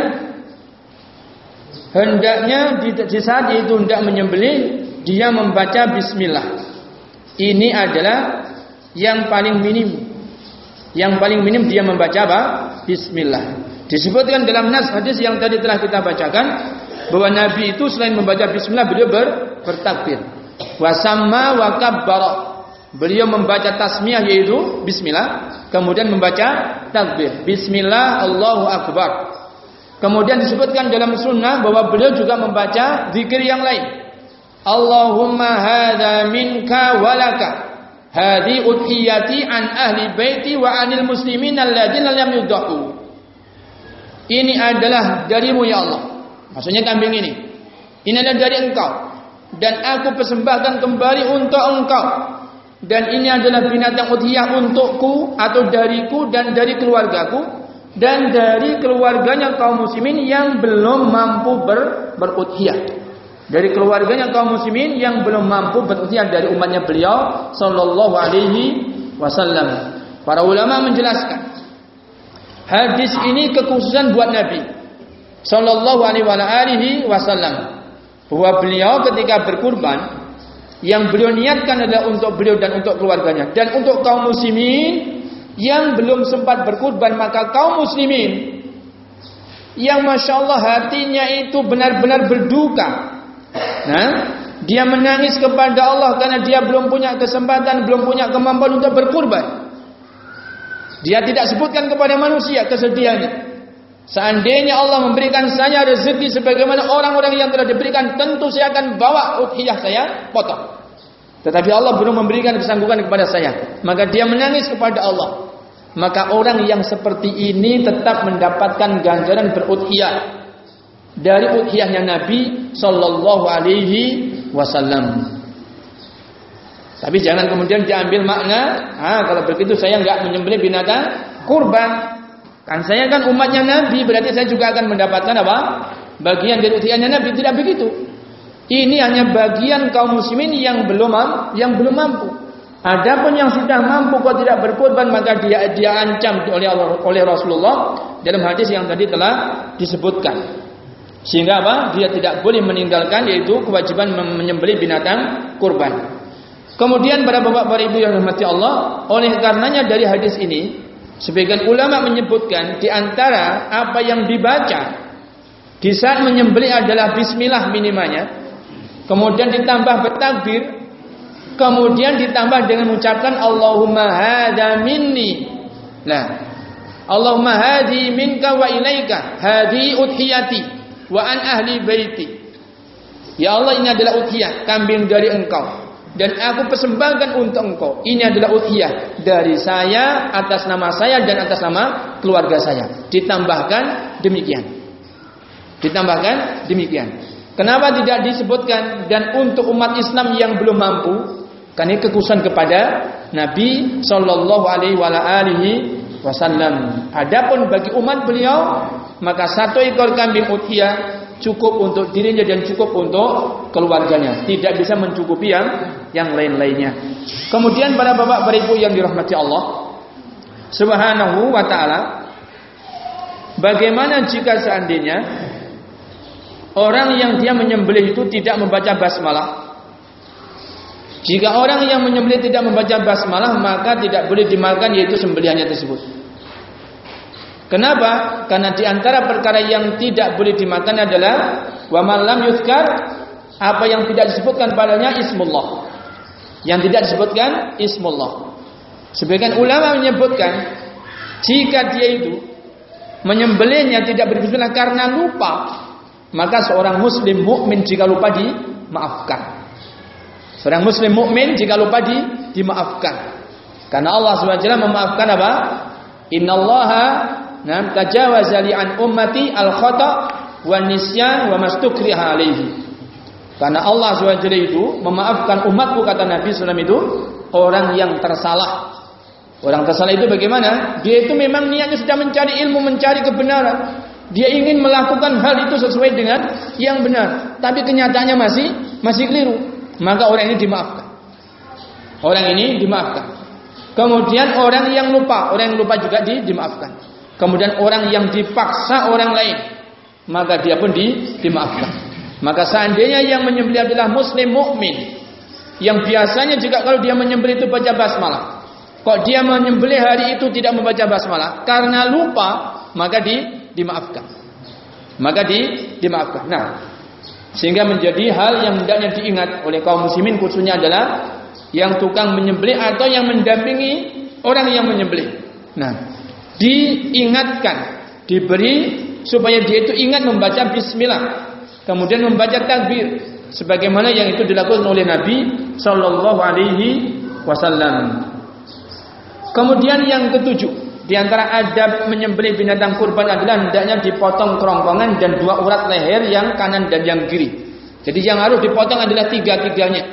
hendaknya di, di saat itu hendak menyembelih dia membaca Bismillah. Ini adalah yang paling minim. Yang paling minim dia membaca apa? Bismillah. Disebutkan dalam nas hadis yang tadi telah kita bacakan bahwa Nabi itu selain membaca Bismillah beliau ber, bertakbir. Wasamma wa kabbara. Beliau membaca tasmiyah yaitu bismillah, kemudian membaca takbir. Bismillah Allahu akbar. Kemudian disebutkan dalam sunnah bahwa beliau juga membaca zikir yang lain. Allahumma hadza minka walaka. Hadi udhiyati an ahli baiti wa anil muslimin alladzina lam yudahu. Ini adalah darimu ya Allah. Maksudnya kambing ini. Ini adalah dari engkau dan aku persembahkan kembali untuk engkau dan ini adalah binatang udhiyah untukku atau dariku dan dari keluargaku dan dari keluarganya kaum muslimin yang belum mampu ber, berudhiyah dari keluarganya kaum muslimin yang belum mampu berudhiyah dari umatnya beliau sallallahu alaihi wasallam. Para ulama menjelaskan hadis ini kekhususan buat nabi sallallahu alaihi wasallam. Bahwa beliau ketika berkurban yang beliau niatkan adalah untuk beliau dan untuk keluarganya. Dan untuk kaum muslimin yang belum sempat berkurban maka kaum muslimin yang masya Allah hatinya itu benar-benar berduka. Nah, dia menangis kepada Allah karena dia belum punya kesempatan, belum punya kemampuan untuk berkurban. Dia tidak sebutkan kepada manusia kesedihannya. Seandainya Allah memberikan saya rezeki sebagaimana orang-orang yang telah diberikan, tentu saya akan bawa udhiyah saya potong. Tetapi Allah belum memberikan kesanggupan kepada saya. Maka dia menangis kepada Allah. Maka orang yang seperti ini tetap mendapatkan ganjaran berudhiyah dari udhiyahnya Nabi Sallallahu Alaihi Wasallam. Tapi jangan kemudian diambil makna, ah kalau begitu saya nggak menyembelih binatang kurban. Kan saya kan umatnya Nabi, berarti saya juga akan mendapatkan apa? Bagian dari udhiyahnya Nabi. Tidak begitu. Ini hanya bagian kaum muslimin yang belum yang belum mampu. Adapun yang sudah mampu kok tidak berkorban maka dia dia ancam oleh oleh Rasulullah dalam hadis yang tadi telah disebutkan. Sehingga apa? Dia tidak boleh meninggalkan yaitu kewajiban menyembelih binatang kurban. Kemudian para bapak para ibu yang dirahmati Allah, oleh karenanya dari hadis ini sebagian ulama menyebutkan di antara apa yang dibaca di saat menyembelih adalah bismillah minimalnya kemudian ditambah bertakbir, kemudian ditambah dengan mengucapkan Allahumma hada minni. Nah, Allahumma hadi minka wa ilaika, hadi udhiyati wa an ahli baiti. Ya Allah ini adalah udhiyah, kambing dari engkau. Dan aku persembahkan untuk engkau. Ini adalah udhiyah dari saya, atas nama saya dan atas nama keluarga saya. Ditambahkan demikian. Ditambahkan demikian. Kenapa tidak disebutkan dan untuk umat Islam yang belum mampu? Karena kekhususan kepada Nabi Shallallahu Alaihi Wasallam. Adapun bagi umat beliau, maka satu ekor kambing utia cukup untuk dirinya dan cukup untuk keluarganya. Tidak bisa mencukupi yang yang lain-lainnya. Kemudian para bapak para ibu yang dirahmati Allah Subhanahu wa taala, bagaimana jika seandainya orang yang dia menyembelih itu tidak membaca basmalah. Jika orang yang menyembelih tidak membaca basmalah, maka tidak boleh dimakan yaitu sembelihannya tersebut. Kenapa? Karena di antara perkara yang tidak boleh dimakan adalah wa malam yuzkar apa yang tidak disebutkan padanya ismullah. Yang tidak disebutkan ismullah. Sebagian ulama menyebutkan jika dia itu menyembelihnya tidak berbismillah karena lupa, maka seorang muslim mukmin jika lupa dimaafkan. Seorang muslim mukmin jika lupa di, dimaafkan. Karena Allah SWT memaafkan apa? Innallaha nam tajawaza ummati al khata wa nisyan wa mastukriha alaihi. Karena Allah SWT itu memaafkan umatku kata Nabi SAW itu orang yang tersalah. Orang tersalah itu bagaimana? Dia itu memang niatnya sudah mencari ilmu, mencari kebenaran. Dia ingin melakukan hal itu sesuai dengan yang benar, tapi kenyataannya masih masih keliru. Maka orang ini dimaafkan. Orang ini dimaafkan. Kemudian orang yang lupa, orang yang lupa juga di, dimaafkan. Kemudian orang yang dipaksa orang lain, maka dia pun di, dimaafkan. Maka seandainya yang menyembelih adalah muslim mukmin, yang biasanya juga kalau dia menyembelih itu baca basmalah. Kok dia menyembelih hari itu tidak membaca basmalah karena lupa, maka di dimaafkan. Maka di dimaafkan. Nah, sehingga menjadi hal yang hendaknya diingat oleh kaum muslimin khususnya adalah yang tukang menyembelih atau yang mendampingi orang yang menyembelih. Nah, diingatkan, diberi supaya dia itu ingat membaca bismillah, kemudian membaca takbir sebagaimana yang itu dilakukan oleh Nabi sallallahu alaihi wasallam. Kemudian yang ketujuh, di antara adab menyembelih binatang kurban adalah hendaknya dipotong kerongkongan dan dua urat leher yang kanan dan yang kiri. Jadi yang harus dipotong adalah tiga-tiganya.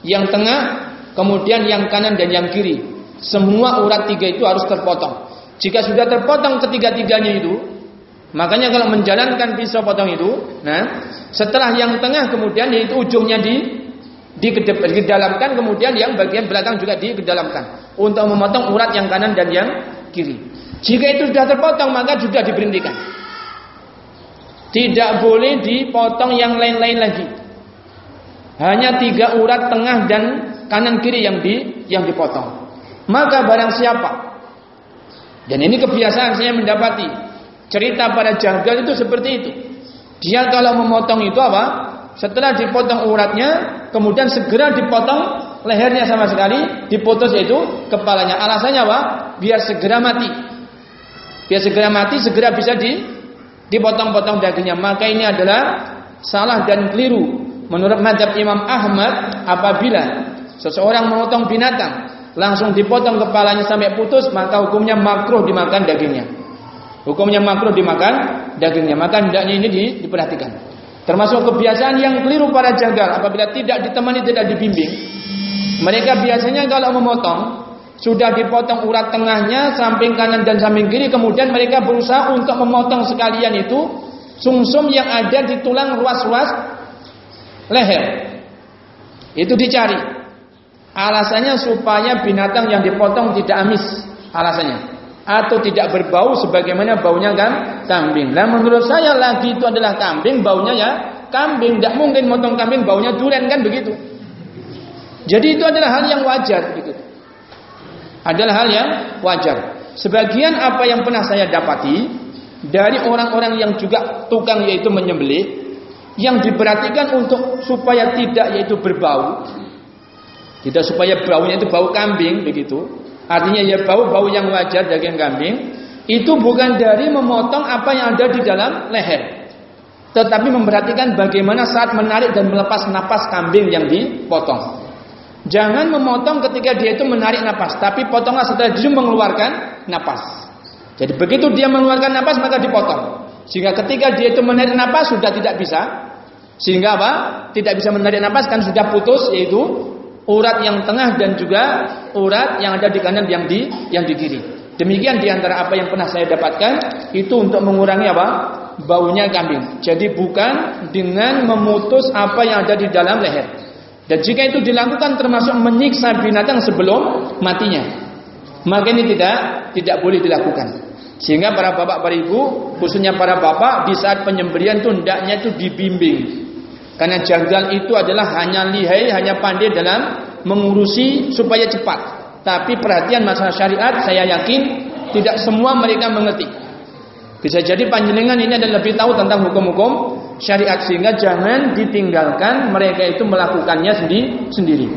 Yang tengah, kemudian yang kanan dan yang kiri. Semua urat tiga itu harus terpotong. Jika sudah terpotong ketiga-tiganya itu, makanya kalau menjalankan pisau potong itu, nah setelah yang tengah kemudian yaitu ujungnya di digedalamkan kemudian yang bagian belakang juga digedalamkan untuk memotong urat yang kanan dan yang kiri. Jika itu sudah terpotong maka sudah diberhentikan. Tidak boleh dipotong yang lain-lain lagi. Hanya tiga urat tengah dan kanan kiri yang di yang dipotong. Maka barang siapa Dan ini kebiasaan saya mendapati cerita pada jagal itu seperti itu. Dia kalau memotong itu apa? Setelah dipotong uratnya, kemudian segera dipotong lehernya sama sekali, diputus itu kepalanya. Alasannya apa? Biar segera mati. Biar segera mati, segera bisa di dipotong-potong dagingnya. Maka ini adalah salah dan keliru. Menurut madhab Imam Ahmad, apabila seseorang memotong binatang langsung dipotong kepalanya sampai putus, maka hukumnya makruh dimakan dagingnya. Hukumnya makruh dimakan dagingnya. Maka hendaknya ini di, diperhatikan. Termasuk kebiasaan yang keliru para jagal apabila tidak ditemani tidak dibimbing. Mereka biasanya kalau memotong sudah dipotong urat tengahnya, samping kanan dan samping kiri, kemudian mereka berusaha untuk memotong sekalian itu sumsum yang ada di tulang ruas-ruas leher. Itu dicari. Alasannya supaya binatang yang dipotong tidak amis. Alasannya. Atau tidak berbau sebagaimana baunya kan kambing. Nah menurut saya lagi itu adalah kambing. Baunya ya kambing. Tidak mungkin motong kambing baunya durian kan begitu. Jadi itu adalah hal yang wajar. Gitu. Adalah hal yang wajar. Sebagian apa yang pernah saya dapati dari orang-orang yang juga tukang yaitu menyembelih yang diperhatikan untuk supaya tidak yaitu berbau tidak supaya baunya itu bau kambing begitu. Artinya ya bau-bau yang wajar daging kambing itu bukan dari memotong apa yang ada di dalam leher. Tetapi memperhatikan bagaimana saat menarik dan melepas napas kambing yang dipotong. Jangan memotong ketika dia itu menarik napas, tapi potonglah setelah dia mengeluarkan napas. Jadi begitu dia mengeluarkan napas maka dipotong. Sehingga ketika dia itu menarik napas sudah tidak bisa. Sehingga apa? Tidak bisa menarik napas kan sudah putus yaitu urat yang tengah dan juga urat yang ada di kanan yang di yang di kiri. Demikian di antara apa yang pernah saya dapatkan itu untuk mengurangi apa baunya kambing. Jadi bukan dengan memutus apa yang ada di dalam leher. Dan jika itu dilakukan termasuk menyiksa binatang sebelum matinya, maka ini tidak tidak boleh dilakukan. Sehingga para bapak para ibu, khususnya para bapak di saat penyembelian itu hendaknya itu dibimbing karena jagal itu adalah hanya lihai, hanya pandai dalam mengurusi supaya cepat. Tapi perhatian masalah syariat, saya yakin tidak semua mereka mengerti. Bisa jadi panjenengan ini adalah lebih tahu tentang hukum-hukum syariat sehingga jangan ditinggalkan mereka itu melakukannya sendiri. sendiri.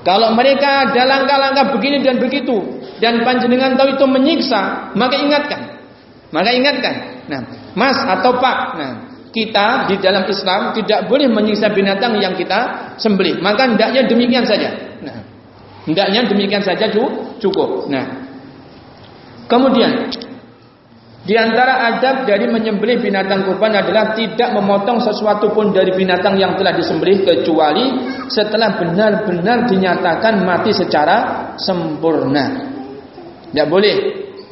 Kalau mereka ada langkah-langkah begini dan begitu dan panjenengan tahu itu menyiksa, maka ingatkan. Maka ingatkan. Nah, Mas atau Pak, nah, kita di dalam Islam tidak boleh menyiksa binatang yang kita sembelih. Maka hendaknya demikian saja. Nah, hendaknya demikian saja cukup. Nah, kemudian di antara adab dari menyembelih binatang kurban adalah tidak memotong sesuatu pun dari binatang yang telah disembelih kecuali setelah benar-benar dinyatakan mati secara sempurna. Tidak boleh.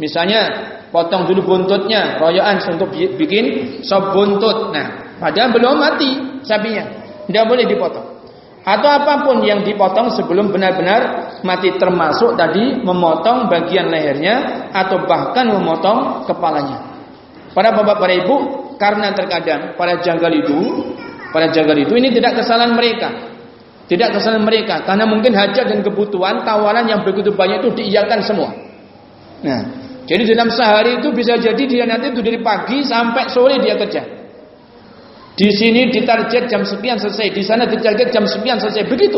Misalnya potong dulu buntutnya, royoan untuk bikin sop buntut. Nah, padahal belum mati sapinya, tidak boleh dipotong. Atau apa pun yang dipotong sebelum benar-benar mati termasuk tadi memotong bagian lehernya atau bahkan memotong kepalanya. Para bapak para ibu, karena terkadang para jagal itu, para jagal itu ini tidak kesalahan mereka. Tidak kesalahan mereka karena mungkin hajat dan kebutuhan tawaran yang begitu banyak itu diiyakan semua. Nah, jadi dalam sehari itu bisa jadi dia nanti itu dari pagi sampai sore dia kerja. Di sini ditarget jam sekian selesai, di sana ditarget jam sekian selesai, begitu.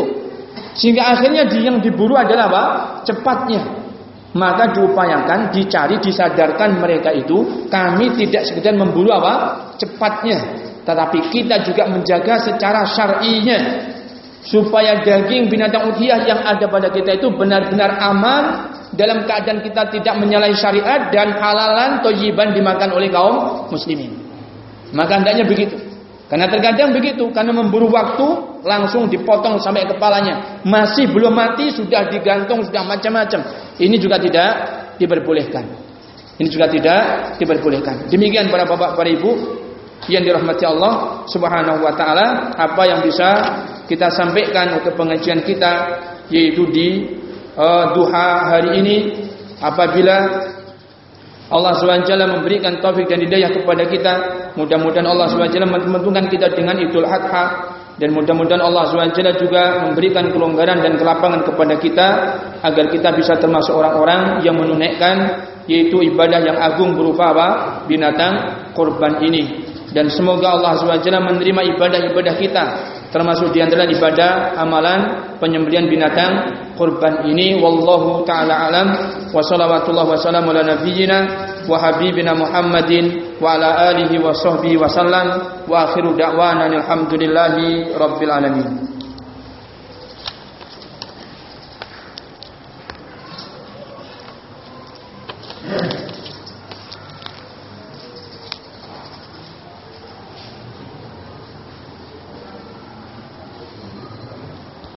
Sehingga akhirnya dia yang diburu adalah apa? Cepatnya. Maka diupayakan, dicari, disadarkan mereka itu, kami tidak sekedar memburu apa? Cepatnya. Tetapi kita juga menjaga secara syar'inya supaya daging binatang udhiyah yang ada pada kita itu benar-benar aman dalam keadaan kita tidak menyalahi syariat dan halalan tojiban dimakan oleh kaum muslimin. Maka hendaknya begitu. Karena terkadang begitu, karena memburu waktu langsung dipotong sampai kepalanya. Masih belum mati sudah digantung sudah macam-macam. Ini juga tidak diperbolehkan. Ini juga tidak diperbolehkan. Demikian para bapak, para ibu yang dirahmati Allah Subhanahu wa taala, apa yang bisa kita sampaikan untuk pengajian kita yaitu di uh, duha hari ini apabila Allah SWT memberikan taufik dan hidayah kepada kita mudah-mudahan Allah SWT menentukan kita dengan Idul Adha dan mudah-mudahan Allah SWT juga memberikan kelonggaran dan kelapangan kepada kita agar kita bisa termasuk orang-orang yang menunaikan yaitu ibadah yang agung berupa apa? binatang kurban ini. Dan semoga Allah SWT menerima ibadah-ibadah kita termasuk di antara ibadah amalan penyembelihan binatang kurban ini wallahu taala alam. Wa sallallahu wa sallam ala nabiyyina wa habibina Muhammadin wa ala alihi wa sahbihi wa sallam. Wa akhiru da'wana alhamdulillahi rabbil alamin